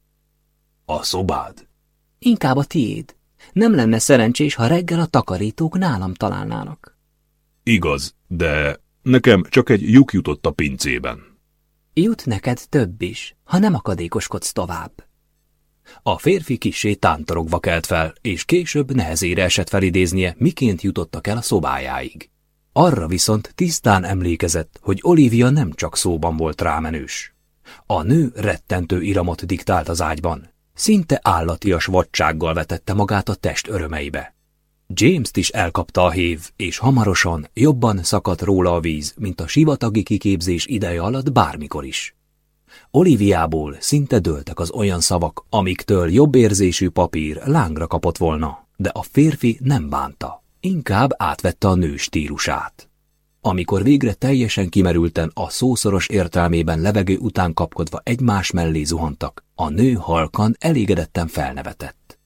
A szobád? Inkább a tiéd. Nem lenne szerencsés, ha reggel a takarítók nálam találnának. Igaz, de nekem csak egy lyuk jutott a pincében. Jut neked több is, ha nem akadékoskodsz tovább. A férfi kisé tántorogva kelt fel, és később nehezére esett felidéznie, miként jutottak el a szobájáig. Arra viszont tisztán emlékezett, hogy Olivia nem csak szóban volt rámenős. A nő rettentő iramot diktált az ágyban, Szinte állatias vadsággal vetette magát a test örömeibe. James-t is elkapta a hév, és hamarosan jobban szakadt róla a víz, mint a sivatagi kiképzés ideje alatt bármikor is. Oliviából szinte dőltek az olyan szavak, amiktől jobb érzésű papír lángra kapott volna, de a férfi nem bánta, inkább átvette a nő stílusát. Amikor végre teljesen kimerülten a szószoros értelmében levegő után kapkodva egymás mellé zuhantak, a nő halkan elégedetten felnevetett.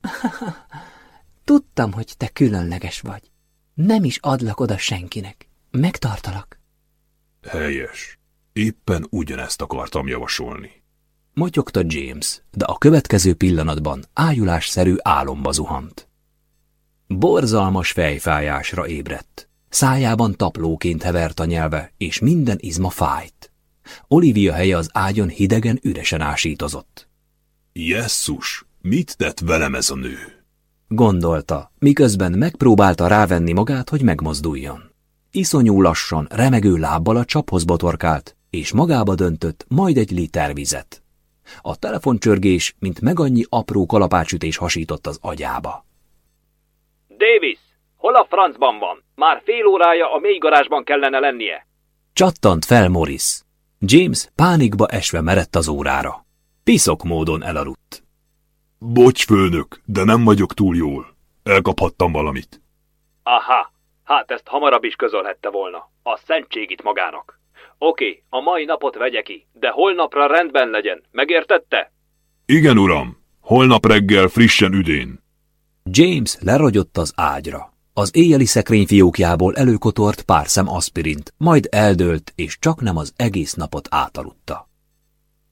Tudtam, hogy te különleges vagy. Nem is adlak oda senkinek. Megtartalak. Helyes. Éppen ugyanezt akartam javasolni. Motyogta James, de a következő pillanatban ájulásszerű álomba zuhant. Borzalmas fejfájásra ébredt. Szájában taplóként hevert a nyelve, és minden izma fájt. Olivia helye az ágyon hidegen üresen ásítozott. Jesszus, mit tett velem ez a nő? Gondolta, miközben megpróbálta rávenni magát, hogy megmozduljon. Iszonyú lassan, remegő lábbal a csaphoz botorkált, és magába döntött majd egy liter vizet. A telefoncsörgés, mint megannyi apró kalapácsütés hasított az agyába. Davis, Hol a francban van? Már fél órája a mély garázsban kellene lennie. Csattant fel Morris. James pánikba esve merett az órára. Piszok módon elaludt. Bocs, főnök, de nem vagyok túl jól. Elkaphattam valamit. Aha, hát ezt hamarabb is közölhette volna. A szentség itt magának. Oké, a mai napot vegye ki, de holnapra rendben legyen. Megértette? Igen, uram. Holnap reggel frissen üdén. James lerogyott az ágyra. Az éjjeli szekrény fiókjából előkotort pár szem aspirint, majd eldőlt, és csak nem az egész napot átaludta.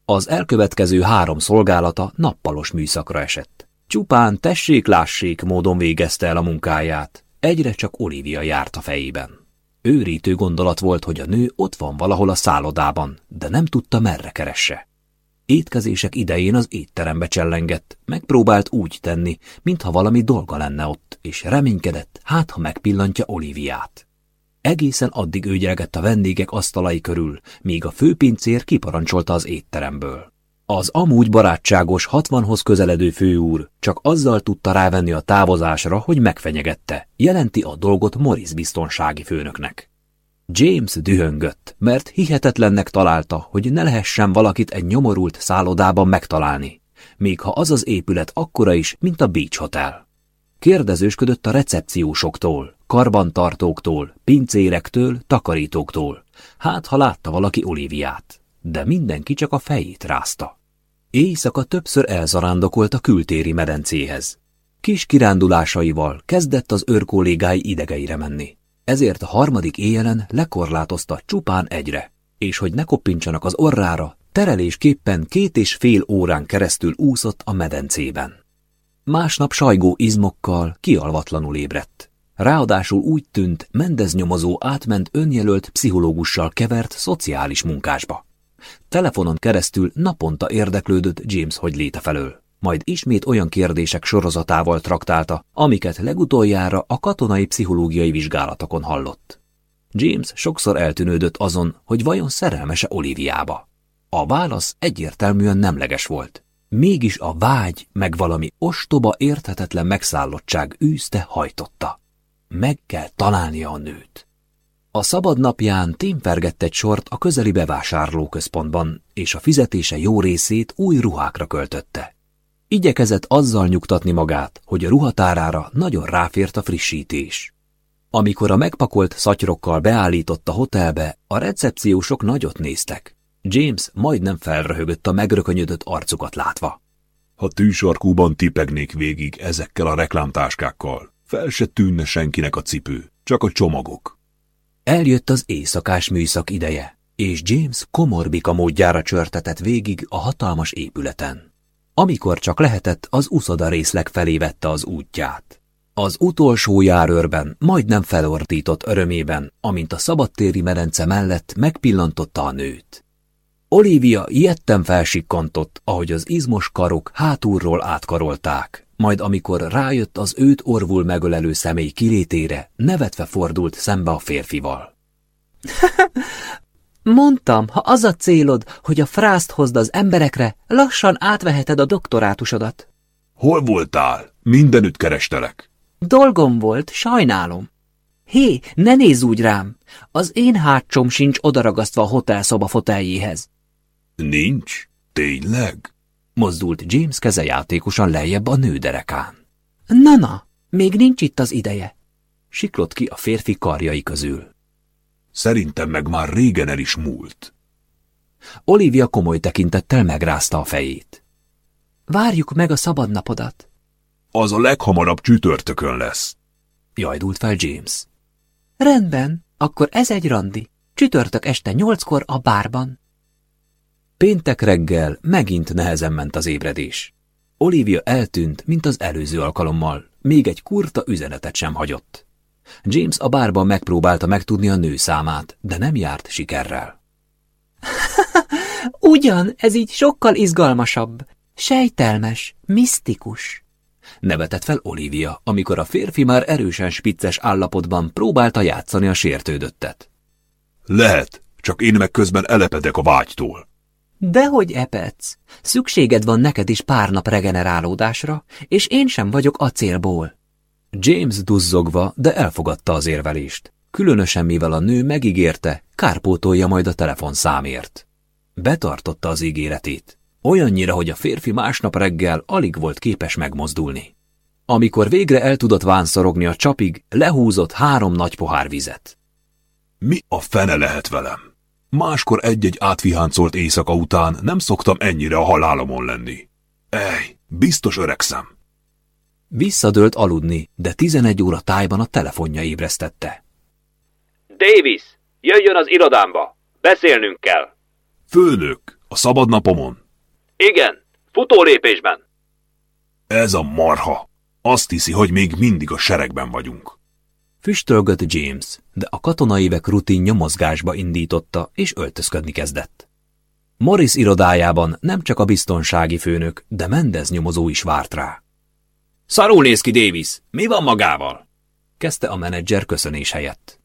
Az elkövetkező három szolgálata nappalos műszakra esett. Csupán tessék-lássék módon végezte el a munkáját. Egyre csak Olivia járt a fejében. Őrítő gondolat volt, hogy a nő ott van valahol a szállodában, de nem tudta merre keresse. Étkezések idején az étterembe csellengett, megpróbált úgy tenni, mintha valami dolga lenne ott, és reménykedett, hát ha megpillantja Oliviát. Egészen addig őgyelgett a vendégek asztalai körül, míg a főpincér kiparancsolta az étteremből. Az amúgy barátságos hatvanhoz közeledő főúr csak azzal tudta rávenni a távozásra, hogy megfenyegette, jelenti a dolgot Morris biztonsági főnöknek. James dühöngött, mert hihetetlennek találta, hogy ne lehessen valakit egy nyomorult szállodában megtalálni, még ha az az épület akkora is, mint a Beach Hotel. Kérdezősködött a recepciósoktól, karbantartóktól, pincérektől, takarítóktól. Hát, ha látta valaki Oliviát, de mindenki csak a fejét rázta. Éjszaka többször elzarándokolt a kültéri medencéhez. Kis kirándulásaival kezdett az őrkollégái idegeire menni. Ezért a harmadik éjjelen lekorlátozta csupán egyre, és hogy ne koppintsanak az orrára, terelésképpen két és fél órán keresztül úszott a medencében. Másnap sajgó izmokkal kialvatlanul ébredt. Ráadásul úgy tűnt, Mendez átment önjelölt pszichológussal kevert szociális munkásba. Telefonon keresztül naponta érdeklődött James hogy léte felől. Majd ismét olyan kérdések sorozatával traktálta, amiket legutoljára a katonai pszichológiai vizsgálatokon hallott. James sokszor eltűnődött azon, hogy vajon szerelmese Oliviába. A válasz egyértelműen nemleges volt. Mégis a vágy, meg valami ostoba érthetetlen megszállottság űzte hajtotta. Meg kell találnia a nőt. A szabad napján témfergett egy sort a közeli bevásárlóközpontban, és a fizetése jó részét új ruhákra költötte. Igyekezett azzal nyugtatni magát, hogy a ruhatárára nagyon ráfért a frissítés. Amikor a megpakolt szatyrokkal beállított a hotelbe, a recepciósok nagyot néztek. James majdnem felröhögött a megrökönyödött arcukat látva. Ha tűsarkúban tipegnék végig ezekkel a reklámtáskákkal, fel se tűnne senkinek a cipő, csak a csomagok. Eljött az éjszakás műszak ideje, és James komorbika módjára csörtetett végig a hatalmas épületen. Amikor csak lehetett, az uszoda részleg felé vette az útját. Az utolsó járőrben majdnem felordított örömében, amint a szabadtéri medence mellett megpillantotta a nőt. Olivia ilyetten felsikkantott, ahogy az izmos karok hátulról átkarolták, majd amikor rájött az őt orvul megölelő személy kilétére, nevetve fordult szembe a férfival. Mondtam, ha az a célod, hogy a frászt hozd az emberekre, lassan átveheted a doktorátusodat. Hol voltál? Mindenütt kerestelek. Dolgom volt, sajnálom. Hé, ne nézz úgy rám! Az én hátcsom sincs odaragasztva a hotelszoba foteljéhez. Nincs? Tényleg? Mozdult James keze játékosan lejjebb a nőderekán. Na-na, még nincs itt az ideje. Siklott ki a férfi karjai közül. Szerintem meg már régen el is múlt. Olivia komoly tekintettel megrázta a fejét. Várjuk meg a szabadnapodat. Az a leghamarabb csütörtökön lesz. Jajdult fel James. Rendben, akkor ez egy randi. Csütörtök este nyolckor a bárban. Péntek reggel megint nehezen ment az ébredés. Olivia eltűnt, mint az előző alkalommal, még egy kurta üzenetet sem hagyott. James a bárban megpróbálta megtudni a nő számát, de nem járt sikerrel. Ugyan, ez így sokkal izgalmasabb. Sejtelmes, misztikus. Nevetett fel Olivia, amikor a férfi már erősen spicces állapotban próbálta játszani a sértődöttet. Lehet, csak én meg közben elepedek a vágytól. Dehogy epedsz. Szükséged van neked is pár nap regenerálódásra, és én sem vagyok acélból. James duzzogva, de elfogadta az érvelést. Különösen mivel a nő megígérte, kárpótolja majd a telefonszámért. Betartotta az ígéretét. Olyannyira, hogy a férfi másnap reggel alig volt képes megmozdulni. Amikor végre el tudott vánszorogni a csapig, lehúzott három nagy pohár vizet. Mi a fene lehet velem? Máskor egy-egy átviháncolt éjszaka után nem szoktam ennyire a halálomon lenni. Ej, biztos öregszem. Visszadőlt aludni, de 11 óra tájban a telefonja ébresztette. Davis, jöjjön az irodámba! Beszélnünk kell! Főnök, a szabadnapomon. Igen, futólépésben. Ez a marha. Azt hiszi, hogy még mindig a seregben vagyunk. Füstölgött James, de a katonaévek rutinja mozgásba indította, és öltözködni kezdett. Morris irodájában nem csak a biztonsági főnök, de Mendez nyomozó is várt rá. Szarul néz ki, Davis. Mi van magával? Kezdte a menedzser köszönés helyett.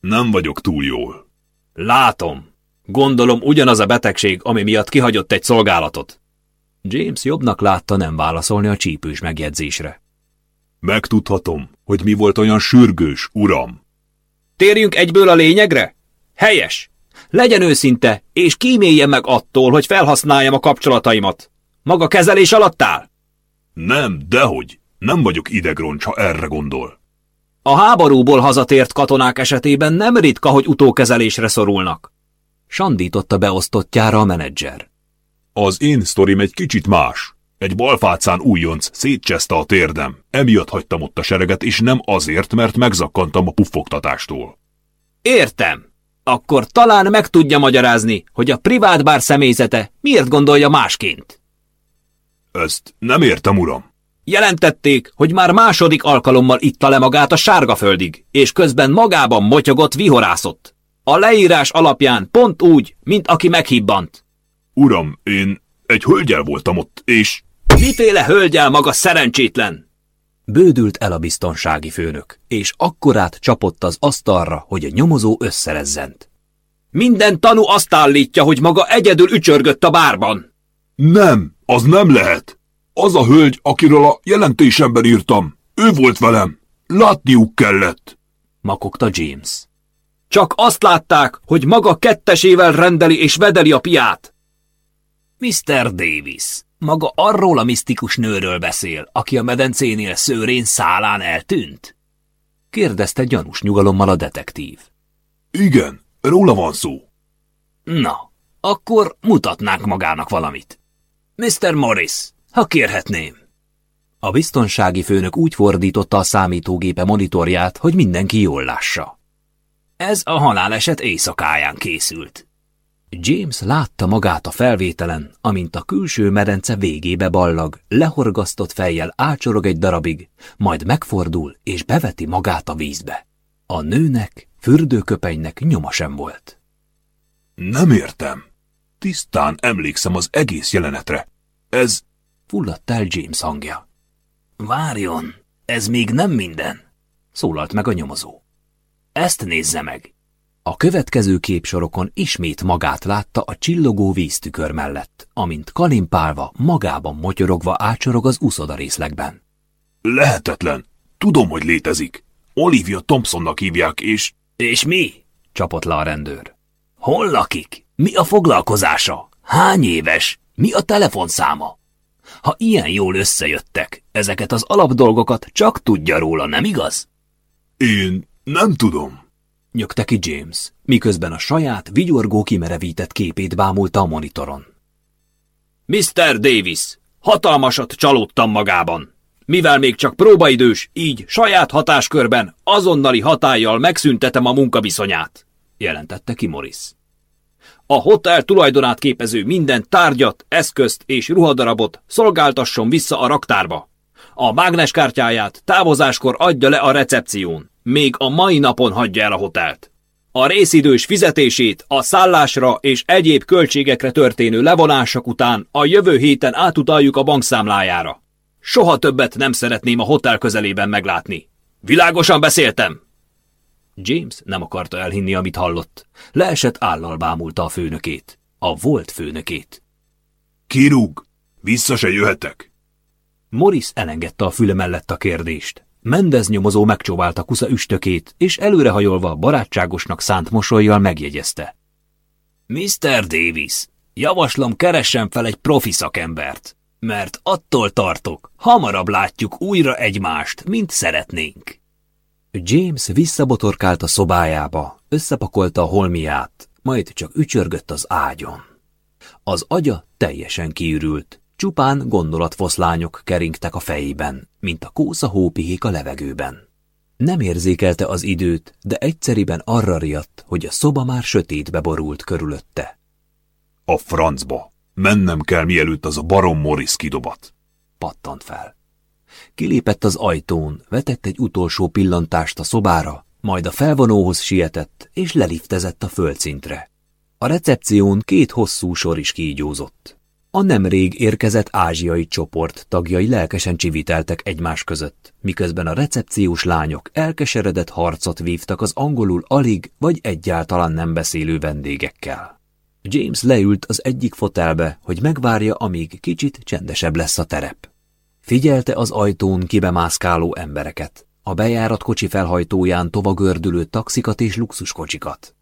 Nem vagyok túl jól. Látom. Gondolom ugyanaz a betegség, ami miatt kihagyott egy szolgálatot. James jobbnak látta nem válaszolni a csípős megjegyzésre. Megtudhatom, hogy mi volt olyan sürgős, uram. Térjünk egyből a lényegre? Helyes. Legyen őszinte, és kíméljen meg attól, hogy felhasználjam a kapcsolataimat. Maga kezelés alatt áll? Nem, dehogy. Nem vagyok idegroncs, ha erre gondol. A háborúból hazatért katonák esetében nem ritka, hogy utókezelésre szorulnak. Sandította beosztottjára a menedzser. Az én sztorim egy kicsit más. Egy balfácán újonc szétcseszte a térdem. Emiatt hagytam ott a sereget, és nem azért, mert megzakkantam a puffogtatástól. Értem. Akkor talán meg tudja magyarázni, hogy a privát bár személyzete miért gondolja másként. Ezt nem értem, uram. Jelentették, hogy már második alkalommal itta le magát a sárgaföldig, és közben magában motyogott, vihorászott. A leírás alapján pont úgy, mint aki meghibbant. Uram, én egy hölgyel voltam ott, és... Miféle hölgyel maga szerencsétlen? Bődült el a biztonsági főnök, és akkorát csapott az asztalra, hogy a nyomozó összerezzent. Minden tanú azt állítja, hogy maga egyedül ücsörgött a bárban. Nem, az nem lehet. Az a hölgy, akiről a jelentésemben írtam, ő volt velem. Látniuk kellett. Makogta James. Csak azt látták, hogy maga kettesével rendeli és vedeli a piát. Mr. Davis, maga arról a misztikus nőről beszél, aki a medencénél szőrén szálán eltűnt? Kérdezte gyanús nyugalommal a detektív. Igen, róla van szó. Na, akkor mutatnánk magának valamit. Mr. Morris, ha kérhetném. A biztonsági főnök úgy fordította a számítógépe monitorját, hogy mindenki jól lássa. Ez a haláleset éjszakáján készült. James látta magát a felvételen, amint a külső medence végébe ballag, lehorgasztott fejjel ácsorog egy darabig, majd megfordul és beveti magát a vízbe. A nőnek, fürdőköpenynek nyoma sem volt. Nem értem. Tisztán emlékszem az egész jelenetre. Ez... Fulladt el James hangja. Várjon, ez még nem minden. Szólalt meg a nyomozó. Ezt nézze meg. A következő képsorokon ismét magát látta a csillogó víztükör mellett, amint kalimpálva, magában motyorogva ácsorog az uszoda részlegben. Lehetetlen. Tudom, hogy létezik. Olivia Thompsonnak hívják, és... És mi? Csapott le a rendőr. Hol lakik? Mi a foglalkozása? Hány éves? Mi a telefonszáma? Ha ilyen jól összejöttek, ezeket az alapdolgokat csak tudja róla, nem igaz? Én nem tudom. Nyögte ki James, miközben a saját vigyorgó kimerevített képét bámulta a monitoron. Mr. Davis, hatalmasat csalódtam magában. Mivel még csak próbaidős, így saját hatáskörben azonnali hatállyal megszüntetem a munkaviszonyát, jelentette ki Morris. A hotel tulajdonát képező minden tárgyat, eszközt és ruhadarabot szolgáltasson vissza a raktárba. A mágneskártyáját távozáskor adja le a recepción. Még a mai napon hagyja el a hotelt. A részidős fizetését a szállásra és egyéb költségekre történő levonások után a jövő héten átutaljuk a bankszámlájára. Soha többet nem szeretném a hotel közelében meglátni. Világosan beszéltem! James nem akarta elhinni, amit hallott. Leesett állal bámulta a főnökét. A volt főnökét. Kirúg! Vissza se jöhetek! Morris elengedte a füle mellett a kérdést. Mendez nyomozó megcsóválta kusza üstökét, és előrehajolva barátságosnak szánt mosolyjal megjegyezte. Mr. Davis, javaslom keressen fel egy profi szakembert, mert attól tartok, hamarabb látjuk újra egymást, mint szeretnénk. James visszabotorkált a szobájába, összepakolta a holmiát, majd csak ücsörgött az ágyon. Az agya teljesen kiürült, csupán gondolatfoszlányok keringtek a fejében, mint a kósza hópihék a levegőben. Nem érzékelte az időt, de egyszeriben arra riadt, hogy a szoba már sötétbe borult körülötte. A francba! Mennem kell, mielőtt az a barom Morris kidobat! Pattant fel. Kilépett az ajtón, vetett egy utolsó pillantást a szobára, majd a felvonóhoz sietett, és leliftezett a földszintre. A recepción két hosszú sor is kígyózott. A nemrég érkezett ázsiai csoport tagjai lelkesen csiviteltek egymás között, miközben a recepciós lányok elkeseredett harcot vívtak az angolul alig vagy egyáltalán nem beszélő vendégekkel. James leült az egyik fotelbe, hogy megvárja, amíg kicsit csendesebb lesz a terep. Figyelte az ajtón kibemászkáló embereket, a bejárat kocsi felhajtóján tovagördülő taxikat és luxuskocsikat.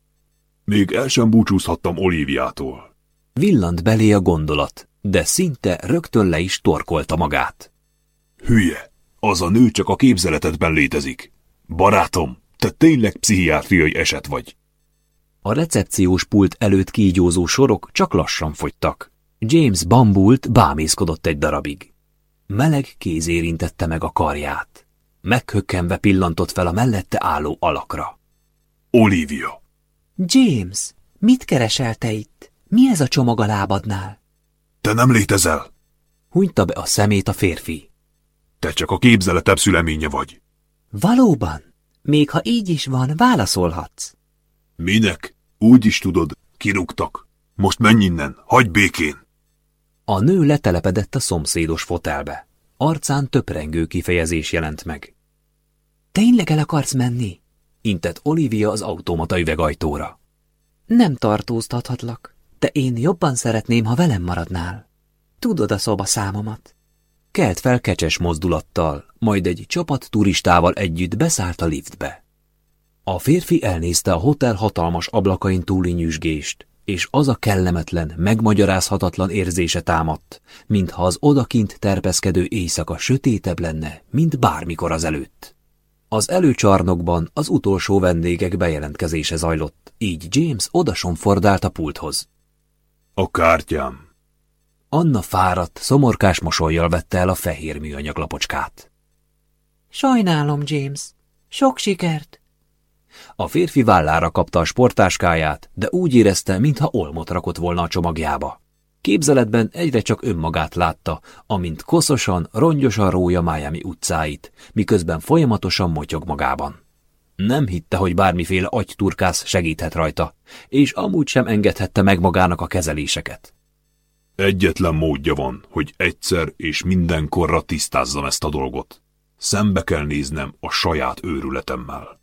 Még el sem búcsúzhattam Olíviától. Villant belé a gondolat, de szinte rögtön le is torkolta magát. Hülye! Az a nő csak a képzeletedben létezik. Barátom, te tényleg pszichiátriai eset vagy. A recepciós pult előtt kígyózó sorok csak lassan fogytak. James bambult, bámészkodott egy darabig. Meleg kéz érintette meg a karját. Meghökkenve pillantott fel a mellette álló alakra. Olivia! James, mit keresel te itt? Mi ez a csomag a lábadnál? Te nem létezel! Hunyta be a szemét a férfi. Te csak a képzeletebb szüleménye vagy. Valóban? Még ha így is van, válaszolhatsz. Minek? Úgy is tudod, kirúgtak. Most menj innen, hagyd békén! A nő letelepedett a szomszédos fotelbe. Arcán töprengő kifejezés jelent meg. Tényleg el akarsz menni? Intett Olivia az automata üvegajtóra. Nem tartóztathatlak, de én jobban szeretném, ha velem maradnál. Tudod a szoba számomat. Kelt fel kecses mozdulattal, majd egy csapat turistával együtt beszállt a liftbe. A férfi elnézte a hotel hatalmas ablakain túli nyüzsgést, és az a kellemetlen, megmagyarázhatatlan érzése támadt, mintha az odakint terpeszkedő éjszaka sötétebb lenne, mint bármikor az előtt. Az előcsarnokban az utolsó vendégek bejelentkezése zajlott, így James odasonfordált a pulthoz. A kártyám. Anna fáradt, szomorkás mosolyjal vette el a fehér műanyag lapocskát. Sajnálom, James. Sok sikert! A férfi vállára kapta a sportáskáját, de úgy érezte, mintha olmot rakott volna a csomagjába. Képzeletben egyre csak önmagát látta, amint koszosan, rongyosan rója Miami utcáit, miközben folyamatosan motyog magában. Nem hitte, hogy bármiféle agyturkász segíthet rajta, és amúgy sem engedhette meg magának a kezeléseket. Egyetlen módja van, hogy egyszer és mindenkorra tisztázzam ezt a dolgot. Szembe kell néznem a saját őrületemmel.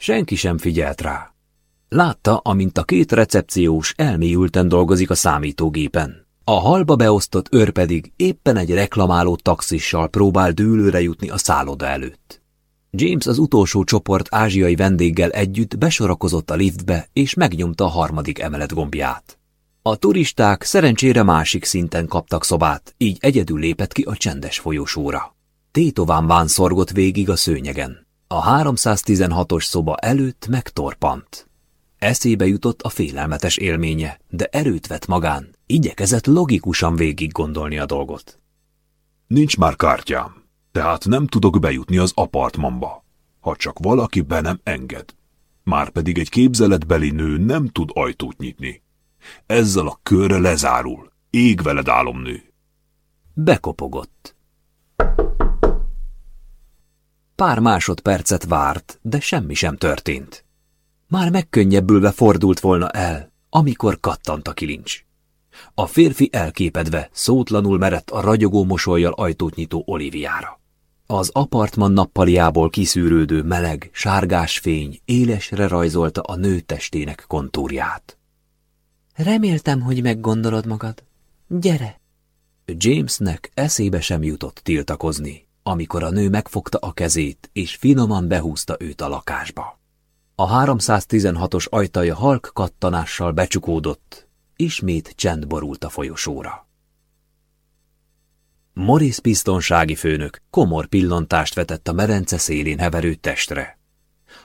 Senki sem figyelt rá. Látta, amint a két recepciós elmélyülten dolgozik a számítógépen. A halba beosztott őr pedig éppen egy reklamáló taxissal próbál dőlőre jutni a szálloda előtt. James az utolsó csoport ázsiai vendéggel együtt besorakozott a liftbe, és megnyomta a harmadik emelet gombját. A turisták szerencsére másik szinten kaptak szobát, így egyedül lépett ki a csendes folyosóra. Tétován vánszorgott végig a szőnyegen. A 316-os szoba előtt megtorpant. Eszébe jutott a félelmetes élménye, de erőt vett magán, igyekezett logikusan végig gondolni a dolgot. Nincs már kártyám, tehát nem tudok bejutni az apartmanba, ha csak valaki be nem enged. Márpedig egy képzeletbeli nő nem tud ajtót nyitni. Ezzel a körre lezárul. Ég veled álomnő. Bekopogott. Pár másodpercet várt, de semmi sem történt. Már megkönnyebbülve fordult volna el, amikor kattant a kilincs. A férfi elképedve, szótlanul merett a ragyogó mosolyjal ajtót nyitó Oliviára. Az apartman nappaliából kiszűrődő meleg, sárgás fény élesre rajzolta a nő testének kontúrját. Reméltem, hogy meggondolod magad. Gyere! Jamesnek eszébe sem jutott tiltakozni. Amikor a nő megfogta a kezét, és finoman behúzta őt a lakásba. A 316-os ajtaja halk kattanással becsukódott, ismét csend borult a folyosóra. Morris biztonsági főnök komor pillantást vetett a merence szélén heverő testre.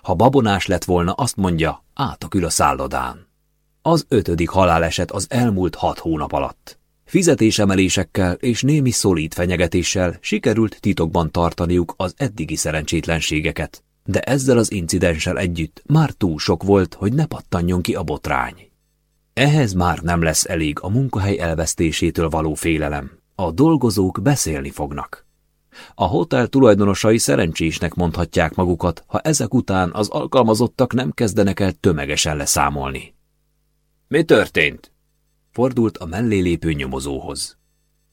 Ha babonás lett volna, azt mondja, átokül a szállodán. Az ötödik haláleset az elmúlt hat hónap alatt. Fizetésemelésekkel és némi szolíd fenyegetéssel sikerült titokban tartaniuk az eddigi szerencsétlenségeket, de ezzel az incidenssel együtt már túl sok volt, hogy ne pattanjon ki a botrány. Ehhez már nem lesz elég a munkahely elvesztésétől való félelem. A dolgozók beszélni fognak. A hotel tulajdonosai szerencsésnek mondhatják magukat, ha ezek után az alkalmazottak nem kezdenek el tömegesen leszámolni. Mi történt? Fordult a mellé lépő nyomozóhoz.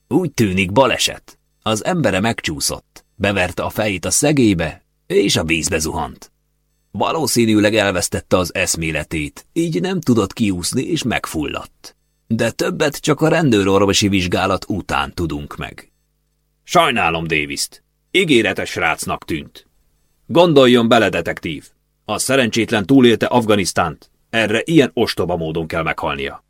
Úgy tűnik baleset. Az embere megcsúszott, beverte a fejét a szegélybe, és a vízbe zuhant. Valószínűleg elvesztette az eszméletét, így nem tudott kiúszni és megfulladt. De többet csak a rendőrorvosi vizsgálat után tudunk meg. Sajnálom Davis-t. Ígéretes rácnak tűnt. Gondoljon bele, detektív. A szerencsétlen túlélte Afganisztánt. Erre ilyen ostoba módon kell meghalnia.